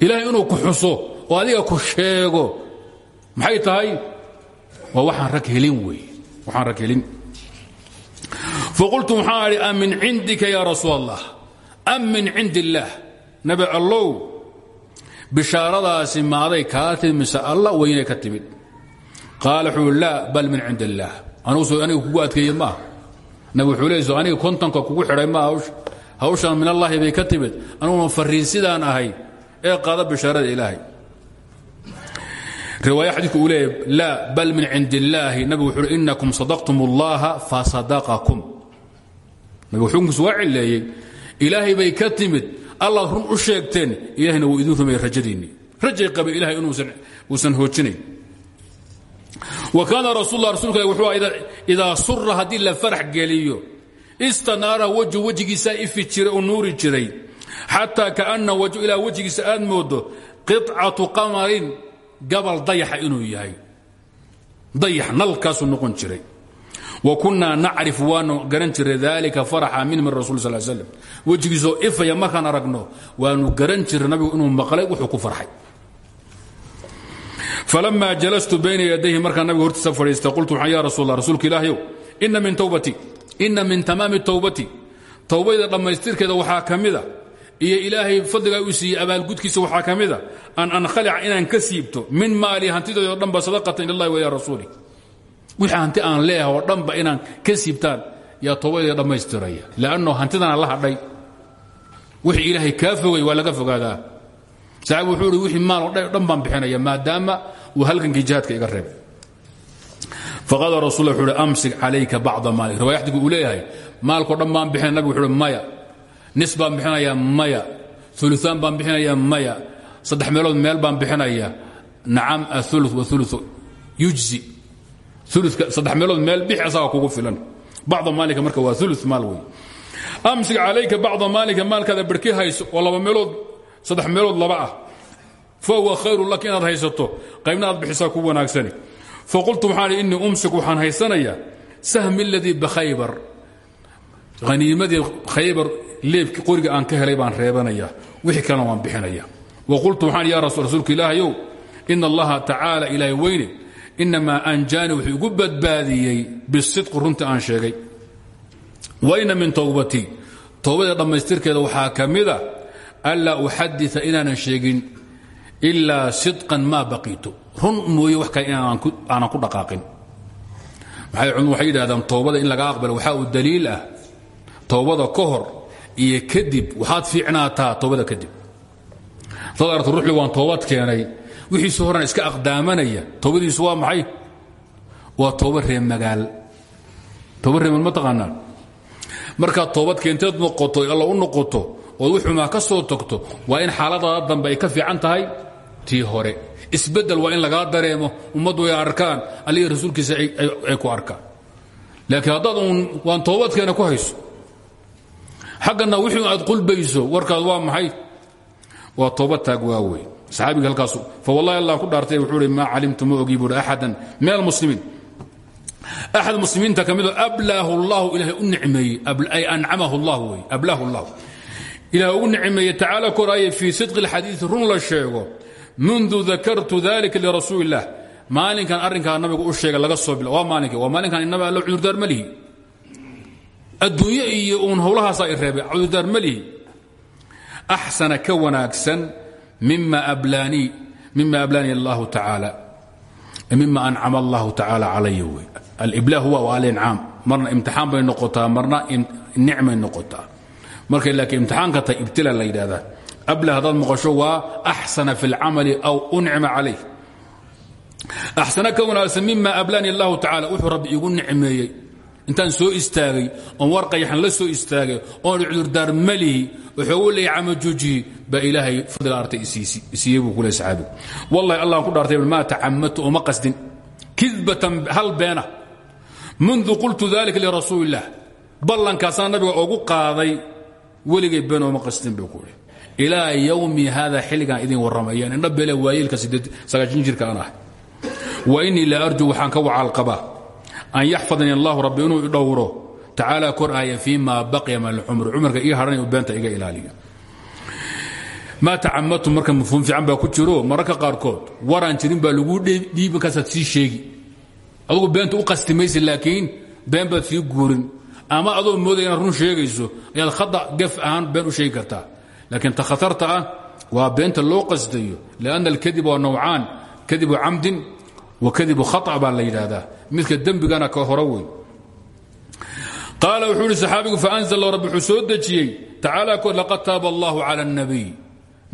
ilaahay inuu ku xuso oo adiga ku sheego maxay tahay? Waa waxaan rag helin weeye waxaan rag helin. Faqultu waxaan idhi am min cindika ya rasuul allah am min cindi illaah bishaaradaasi maaday kaa timid mise alla weynay ka timid. Qaala wuxuu laa bal min cindi illaah aniga kugu adkeeye maaha nabi wuxuu leeyso aniga kontonka kugu xidhay maaha hawsha hawshaan min allaahi bay ka timid. Aniguna fariin sidaan ahay ee qaada bishaarada ilaahay. Riwaaya xadiidku uu leeyahy laa bal min cindi illaahi nabigu wuxuu uhi inakum sadaqtum اllaha fasadaqakum nabigu xukunkiisu waa cileeyey ilaahay bay ka timid allaad run u sheegteen ilahayna wuu idin rumeeyey rajadiinnii rajay qabay ilahay inuusan hoojinayn wa kaana rasul la rasulka wuxuu idaa sura haddii la farax geliyo istanaara wejhu wejigiisaa ifi jiray oo nuuri jiray xataa kaana wajhu ilaa wejigiisa aad moodo qicatu qamarin gabal dayaxa inuu yahay. Dayax nalkaasuu noqon jiray wa kunnaa nacrif waanu garan jiray dalika faraxa min min rasul sal slam wejigiisoo ifaya markaan aragno waanu garan jiray nabigu inuu maqlay wuxuu ku farxay falama jalastu bayna yadayhi markaan nabiga hortiisa fadhiistay qultu waxaan ya rasuul rasuulka ilaahyow ina min towbati ina min tamaami towbati towbayda dhammaystirkeeda waxaa ka mida iyo ilaahay fadligaa uu siiyey abaalgudkiisa waxaa ka mida an ankhalica inaan ka siibto min maali hantidoodo dhanba sadaqatan ila allahi wa ilaa rasuuli wixii hanti aan leeyahay oo dhanba inaan ka siibtaan yaa toobadeeda dhammaystiraya. Lanno hantidana la hadhay wixii ilaahay kaa fogay waa laga fogaadaa. Saxaabi wuxuu wixii maal oo dhan baan bixinaya maadaama uu halgankii jihaadka iga reeb. Faqaala rasul uhi amsik calayka bacda maalik riwaayadigu uu leeyahay maalkao dhan baan bixinaya nabigu wuxuu uhi maya. Nis baan maya. Uluaan baan bixinayaa maya. Saddex meelood meel baan bixinayaa nacam aulu waulu yujzi saddex meelood meel bix asagaa kugu filan. Bacda maalika marka waa ulu maal wey amsik calayka bacda maalika maalkaada barhki hayso oo laba meelood saddex meelood laba ah. Fa huwa khayru laka inaad haysato qaybna aad bixisaa ku wanaagsani. Faqultu waxaan innii umsik waxaan haysanayaa sahmi aladii bikhaybar haniimadii khaybar leebki qoriga aan ka helay baan reebanaya wixii kalena waan bixinaya. Wa qultu waxaan ya rasuulka ilaahayow ina allaha tacaala ilaahay weyne inamaa anjaani wuxuu igu badbaadiyey bisidqi runtii aan sheegay wa ina min towbatii towbada dhammaystirkeeda waxaa ka mida anlaa uxadita inaanan sheegin ilaa sidqan maa baqiitu run mooye wax kale aanan ku dhaqaaqin waxay yidhahdaan towbada in laga aqbalo waxaa uu daliil ah towbada ka iyo kadib waxaad fiicnaataa towbada kadib dad ruuxli waan toobad keenay wixiisu horena iska aqdaamanaya towbadiisu waa maxay? Waa tooba reemagaal tooba reemal ma taqaanaan? Markaad toobad keenteed noqoto alla u noqoto ood wuxumaa ka soo waa in xaaladaada dambe ay ka fiican tahay? Tii hore. Isbeddel waa in lagaa dareemo. Ummaddu ay arkaan. Allihi rasuulkiisa ay ku arkaan. Laakiin haddaad uun waan toobadkeena ku hayso. Xaggana wixii aad qulbayso warkaad waa maxay? Waa toobad taag waawey saxaabiga halkaas fa wallahi allah ku dhaartay wuxuu hi maa calimtu ma ogi buuhi axadan min almuslimiin axad muslimiinta ka midoo ablaahu allahu ilaahay u nicmeeyey. Ay ancamahu allah wey. Ablaahu allah ilaah ugu nicmeeye tacaala koraaye fii sidqi اlxadiidi run la sheego. Mundu dakartu dalika lirasuuli اllah maalinkan arrinkaa nabigu u sheegay laga soo bila waa maalinka waa inaba allo cudurdaar ma lihi. Iyo uun howlahaasaa i reebay cudurdaar ma lihi. Axsana mima ablaani allahu tacaala mima ancama allahu tacaala calaya wey aliblah huwa alincaam marna imtixaan bay noqotaa marna nicmay noqotaa. Markay laakiin imtixaanka tahay ibtila la abla haddaad maqasho waa axsana fi اlcamali aw uncima calayh axsana ka wanaagsan mima ablaani allahu tacala wuxuu rabbi nicmeeyey intaan soo istaagay oon war qayaxan la soo istaagay oon cudurdaar malihi wuxuu u leeyay camajuujihi baa ilaahay fadliga artay isiiyey buu kule saxaabigu wallahi allah ku dhaartay maa tacamatu uma qasdin kidbatan hal beena mundu qultu dalika lirasuuli illah ballankaasaan nabiga ogu qaaday weligay been ooma qasdin buu kuhi ilaa yowmi haada xilligaan idin warramayaan indha beele waayeelka sagaashan jirka aan ah wa innii la arju waxaan ka wacaalqabaa an yaxfadani allahu rabbi inuu idhowro tacaala kor aaya fii ma baqiya min alcumri cumarka ii hadhanay beenta iga ilaaliyo maa tacamatu marka mafhuum fiican baa ku jiro mararka qaarkood waraan jirin baa lagu dhiibi markaasaad sii sheegi. Adugu beenta u qasti maysa laakiin been baad sii guurin. Ama adoo moodaya inaad run sheegayso ayaad khada gaf ahaan been u sheegi kartaa. Laakiin ta khatarta ah waa beenta loo qasdayo lianna alkadib waa nawcaan kadibu camdin wa kadibu khata baa la yidhaahdaa midka dembigana ka horo wey qaala wuxuu ihi saxaabigu faanzl rabbi wuxuu soo dejiyey tacaala kor laqad taaba allahu cala اnabiy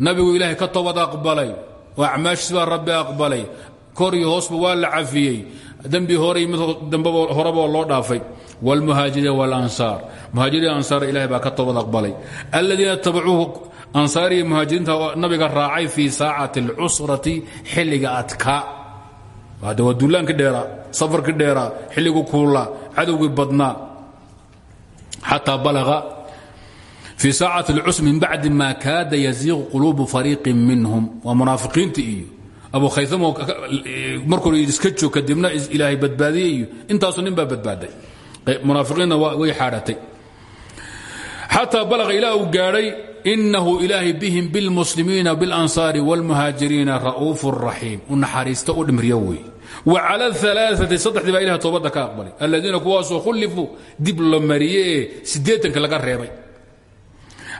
nabigu ilaahay ka toobad aqbalay oo acmaashiis baa rabbi aqbalay kor iyo hoosba waa la cafiyey dembi hore iyo mid dambaba horeba loo dhaafay wاlmuhaajiriin wاlansaar muhaajiriin ansaar ilahay baa ka toobad aqbalay aladiina tabacuuhu ansaariya muhaajiriinta nabiga raacay fii saacati اlcusrati xilliga adkaa hadde waa duulaankii dheeraa safarkii dheeraa xilligii kuullaa cadowgii badnaa xataa balaga fii saacati اlcusr min bacdi ma kaada yaziiqu quluubu fariiqin minhum waa munaafiqiinta iyo abu khayamo markuu iska joog kadibna ilaahay badbaadiyey iyo intaasu nin baa badbaaday munaafiqiinna way xaadhatay xataa balaga ilaa uu gaadhay inahu ilaahay bihim bilmuslimiina biاlansaari wاlmuhaajiriina ra'uuf raxiim u naxariista u dhimriyo wey wa cala alaaai saddexdii baa ilaha toobadda ka aqbalay aladiina kuwaasoo khullifuu dib la mariye ee siddeetanka laga reebay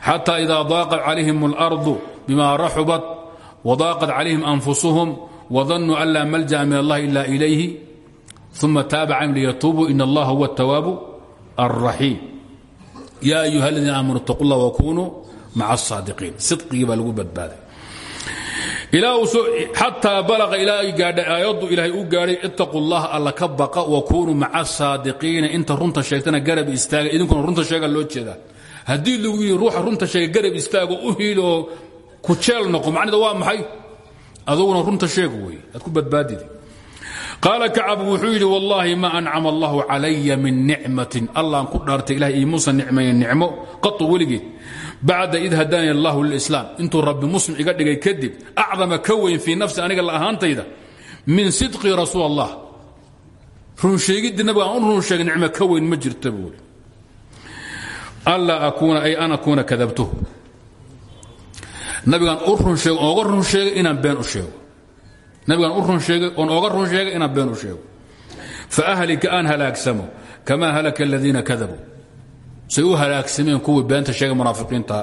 xata ida daaqat calayhim اlarضu bima raxubat wadaaqat calayhim anfusuhum wadanuu an laa malja'a min allahi ila ilayhi uma taaba calayhim liyatuubuu in allaha huwa الtawaabu الraxiim ya ayuha aladiina aamanuu اtaquu اllah wakunuu maca الصaadiqiin sidqigii baa lagu badbaaday xataa balaqa ilaa ay gaadhay aayaddu ilaahay u gaadhay ittaqu llah alla ka baqa wakunuu maca saadiqiina. Inta runta sheegtana garab istaaga. Idinkuna runta sheega loo jeedaa. Haddii lagu yidhi ruuxa runta sheega garab istaago u hiil oo ku jeel noqo macnida waa maxay? Aduguna runta sheeg wey aad ku badbaadid qaala kacab wuxuu yidhi wallaahi ma ancama allahu calaya min nicmatin. Allaan ku dhaartay ilahay iimuusan nicmayn nicmo qatu weligeed bacda id hadaani allahu lislaam intuu rabbi muslim iga dhigay kadib acdama ka weyn fii nafsi aniga la ahaantayda min sidqi rasuul allah runsheegiddii nabiga aan u run sheegay nicmo ka weyn ma jirta buuri anlaa akuuna ay an akuuna kadabtuhu nabigaan u run sheego ooga run sheegay inaan been u sheego. Nabigaan u run sheegay oon ooga run sheegay inaan been u sheego. Faahlika aan halaagsamo kamaa halaka aladiina kadabuu say u halaagsameen kuwii beenta sheegay munaafiqiinta.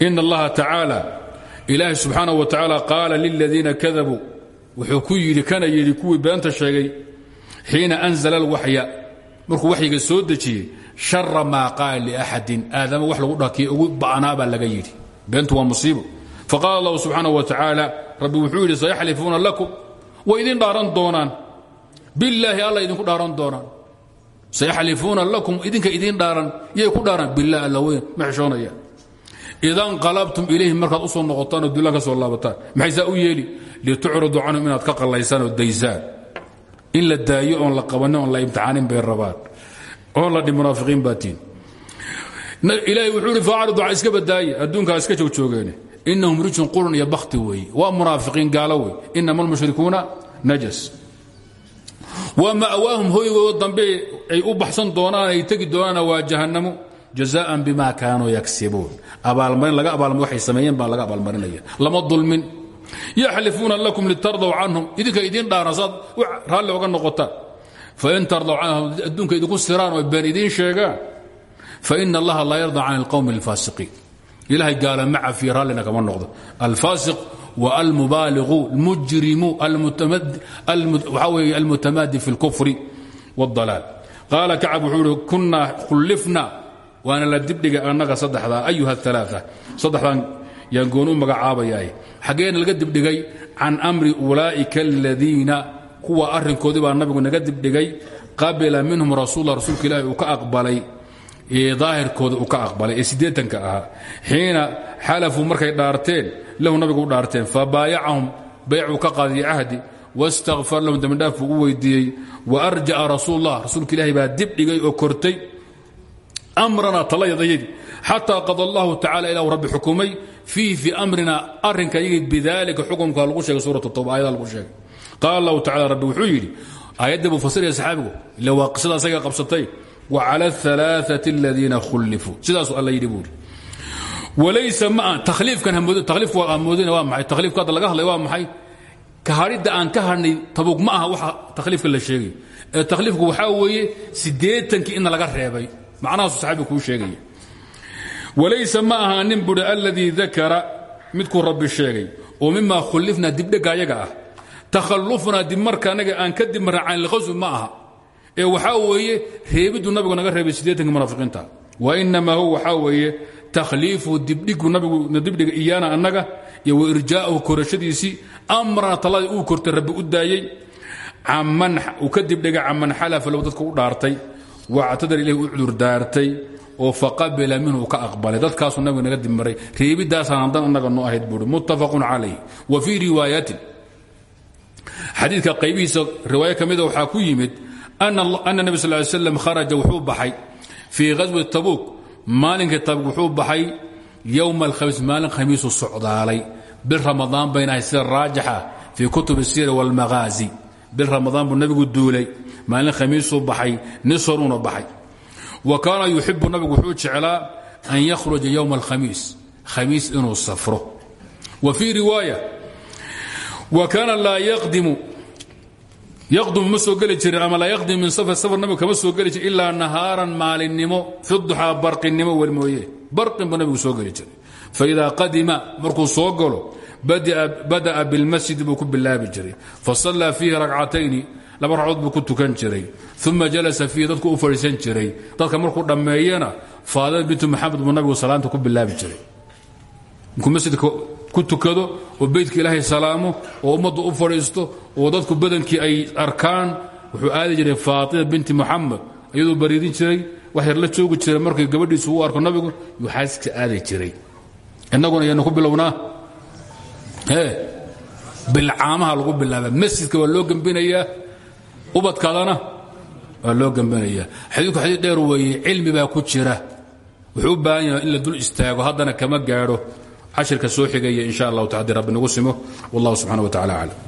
In allaha tacaala ilaahay subxaanaه wa tacaala qaala liladiina kadabuu wuxuu ku yidhi kana yidhi kuwii beenta sheegay xiina anzla alwaxya markuu waxyiga soo dejiyey shara maa qaala liaxadin aadama wax lagu dhakiyo ugu ba'naa baa laga yidhi. Beentu waa musiibo. Faqaala allahu subxaanaه wa tacaala rabbi wuxuu yidhi sayaxlifuuna lakum way idin dhaaran doonaan. Billaahi alla idinku dhaaran doonaan sayaxlifuuna lakum idinka idiin dhaaran yay ku dhaaran bilah alla weyn ma xishoonayaan idan qalabtum ilayhim markaad u soo noqotaan oo dulaan ka soo laabataan maxaysaa u yeeli? Litucridu canhum inaad ka qallaysaan oo daysaan. In la daayo oon la qabanin oon la imtixaanin bay rabaan. Oon la dhi munaafiqiin baatiin ilaahay wuxuu ihi faacridu iska badaaye adduunkaa iska joogjoogeen inahum rijsun qurun iyo bakti weeye waa munaafiqiin gaalo wey inama almushrikuuna najas wa ma'waahum hoygooda dambe ay u baxsan doonaan ay tegi doonaana waa jahannamo jazaan bima kaanuu yagsibuun abaalmarin laga abaalma waxay sameeyeen baa laga abaalmarinaya lama dulmin. Yaxlifuuna lakum litardaw canhum. Idinka idiin dhaaran saad raalli oga noqotaan fain tardaw canhum adduunka idinku siraan oo been idiin sheegaan. Faina allaha laa yarda can alqowmi alfaasiqiin. Ilahay gaala ma cafiya raallina kama wa almubaaligu almujrimu waxaa weeye almutamadi fi اlkufri wاldalaal qaala kacab wuxuu ihi kunaa khullifna waana la dibdhiga annaga saddexdaa ayuha alaaثa saddexdan yaan gooni u magacaabayaay xaggeena laga dibdhigay can amri ulaa'ika aladiina kuwa arrinkoodii baa nabigu naga dibdhigay qabila minhum rasuullah rasuulka ilaahi uu ka aqbalay daahirkooda uu ka aqbalay ee siddeetanka ahaa xiina xalafuu markay dhaarteen lahu nabigu u dhaarteen fabaayacahum baycuu ka qaadiya cahdi wastakfar lahum dembidhaaf buu u weydiiyey waarja'a rasuul lah rasuulka ilaahay baa dib dhigay oo kortay amrana talayadayadi xataa qada allahu tacala ilahu rabbi xukumay fiihi fii amrina arrinka yagii bidalika xukumka lagu sheegay suurat tawba ayada lagu sheegay. Qaala allahu tacala rabbi wuxuu yidhi aayadda buu fasiraya saxaabigu ila waa qabsatay wacala alaaati aladiina khullifuu sidaasu alla yidhi buuri walaysa maa takhliifkan takhliif amoodina waa maxay? Takhliifka hadda laga hadlay waa maxay? Kahadhidda aan ka hadhnay tabug ma aha waxa takhliifka la sheegay. Ee takhliifku waxaa weeye siddeetankii ina laga reebay. Macnahaasu saxaabiga kuu sheegaya walaysa ma aha nin buhi aladii dakara midkuu rabbi sheegay oo mima khullifna dibdhega ayaga ah. Takhallufna dib marka anaga aan ka dib marna can ilkhaswi ma aha. Ee waxaa weeye reebiduu nabigu naga reebay siddeetanka munaafiqiinta wa inamaa huwa waxaa weeye takhliifu dibdhigu nabigu dibdhiga iyaana annaga iyo wa irjaa'ahu korashadiisii amrana uu kortay rabbi u daayey caman uu ka dibdhigay caman xalafa u dhaartay wactadar ilahi u cudur daartay oo faqabila minhu ka aqbalay. Dadkaasuu nabiga naga dibmaray reebidaasaan hadan annaga noo ahayd buuri muttafaqun calayh wa fii riwaayatin xadiidka qaybihiisa riwaayo ka mida waxaa ku yimid ana nebi sal slam kharaja wuxuu baxay fii ghaswati tabuuk maalinkii tabuuk wuxuu baxay yowma alkhamiis maalin khamiisuu socdaalay. Bil ramadaan bayna ahay sida raajixa fii kutub sira wاlmaghaazi bil ramadaan buu nabigu duulay. Maalin khamiisuu baxay nisoruuna baxay. Wa kaana yuxibu nabigu wuxuu jeclaa an yakhruja yowma alkhamiis. Khamiis inuu safro. Wa fii riwaaya wa kaana laa yaqdimu yaqdumu ma soo geli jirin ama laa yaqdim min safar safar nabigu kama soo geli jirin ilaa nahaaran maalinnimo fi duxaa barqinnimo wel mooye. Barqin buu soo geli jiray faidaa qadima markuu soo galo bada'a bilmasjid buu ku bilaabi jiray fasallaa fiihi ragcatayni laba ragcood buu ku tukan jiray. Uma jalasa fiihi dadku u jiray. Dadka markuu dhammeeyana faadima bintu maxamed buu nabigu salaanta ku bilaabi jiray ku tukado oo beytka ilaahay salaamo oo ummaddu u fadhiisto oo dadku badankii ay arkaan wuxuu aadi jiray faatima binti muxamed iyadoo bariidin jiray wax yar la joogi jiray markay gabadhiisu u arko nabigu yuu xaaska aadi jiray. Innaguna ayanu ku bilownaa bilcaamaha lagu bilaaba masjidka waa loo gembinayaa ubadkaadana waa loo gembinayaa xadiidku xadiid dheer weeye cilmi baa ku jira. Wuxuu baahan yahay in la dul istaago haddana kama gaadho cashirka soo xigaya in sha allahu tacala rabbi nagu simo wallahu subxana wa tacala aclam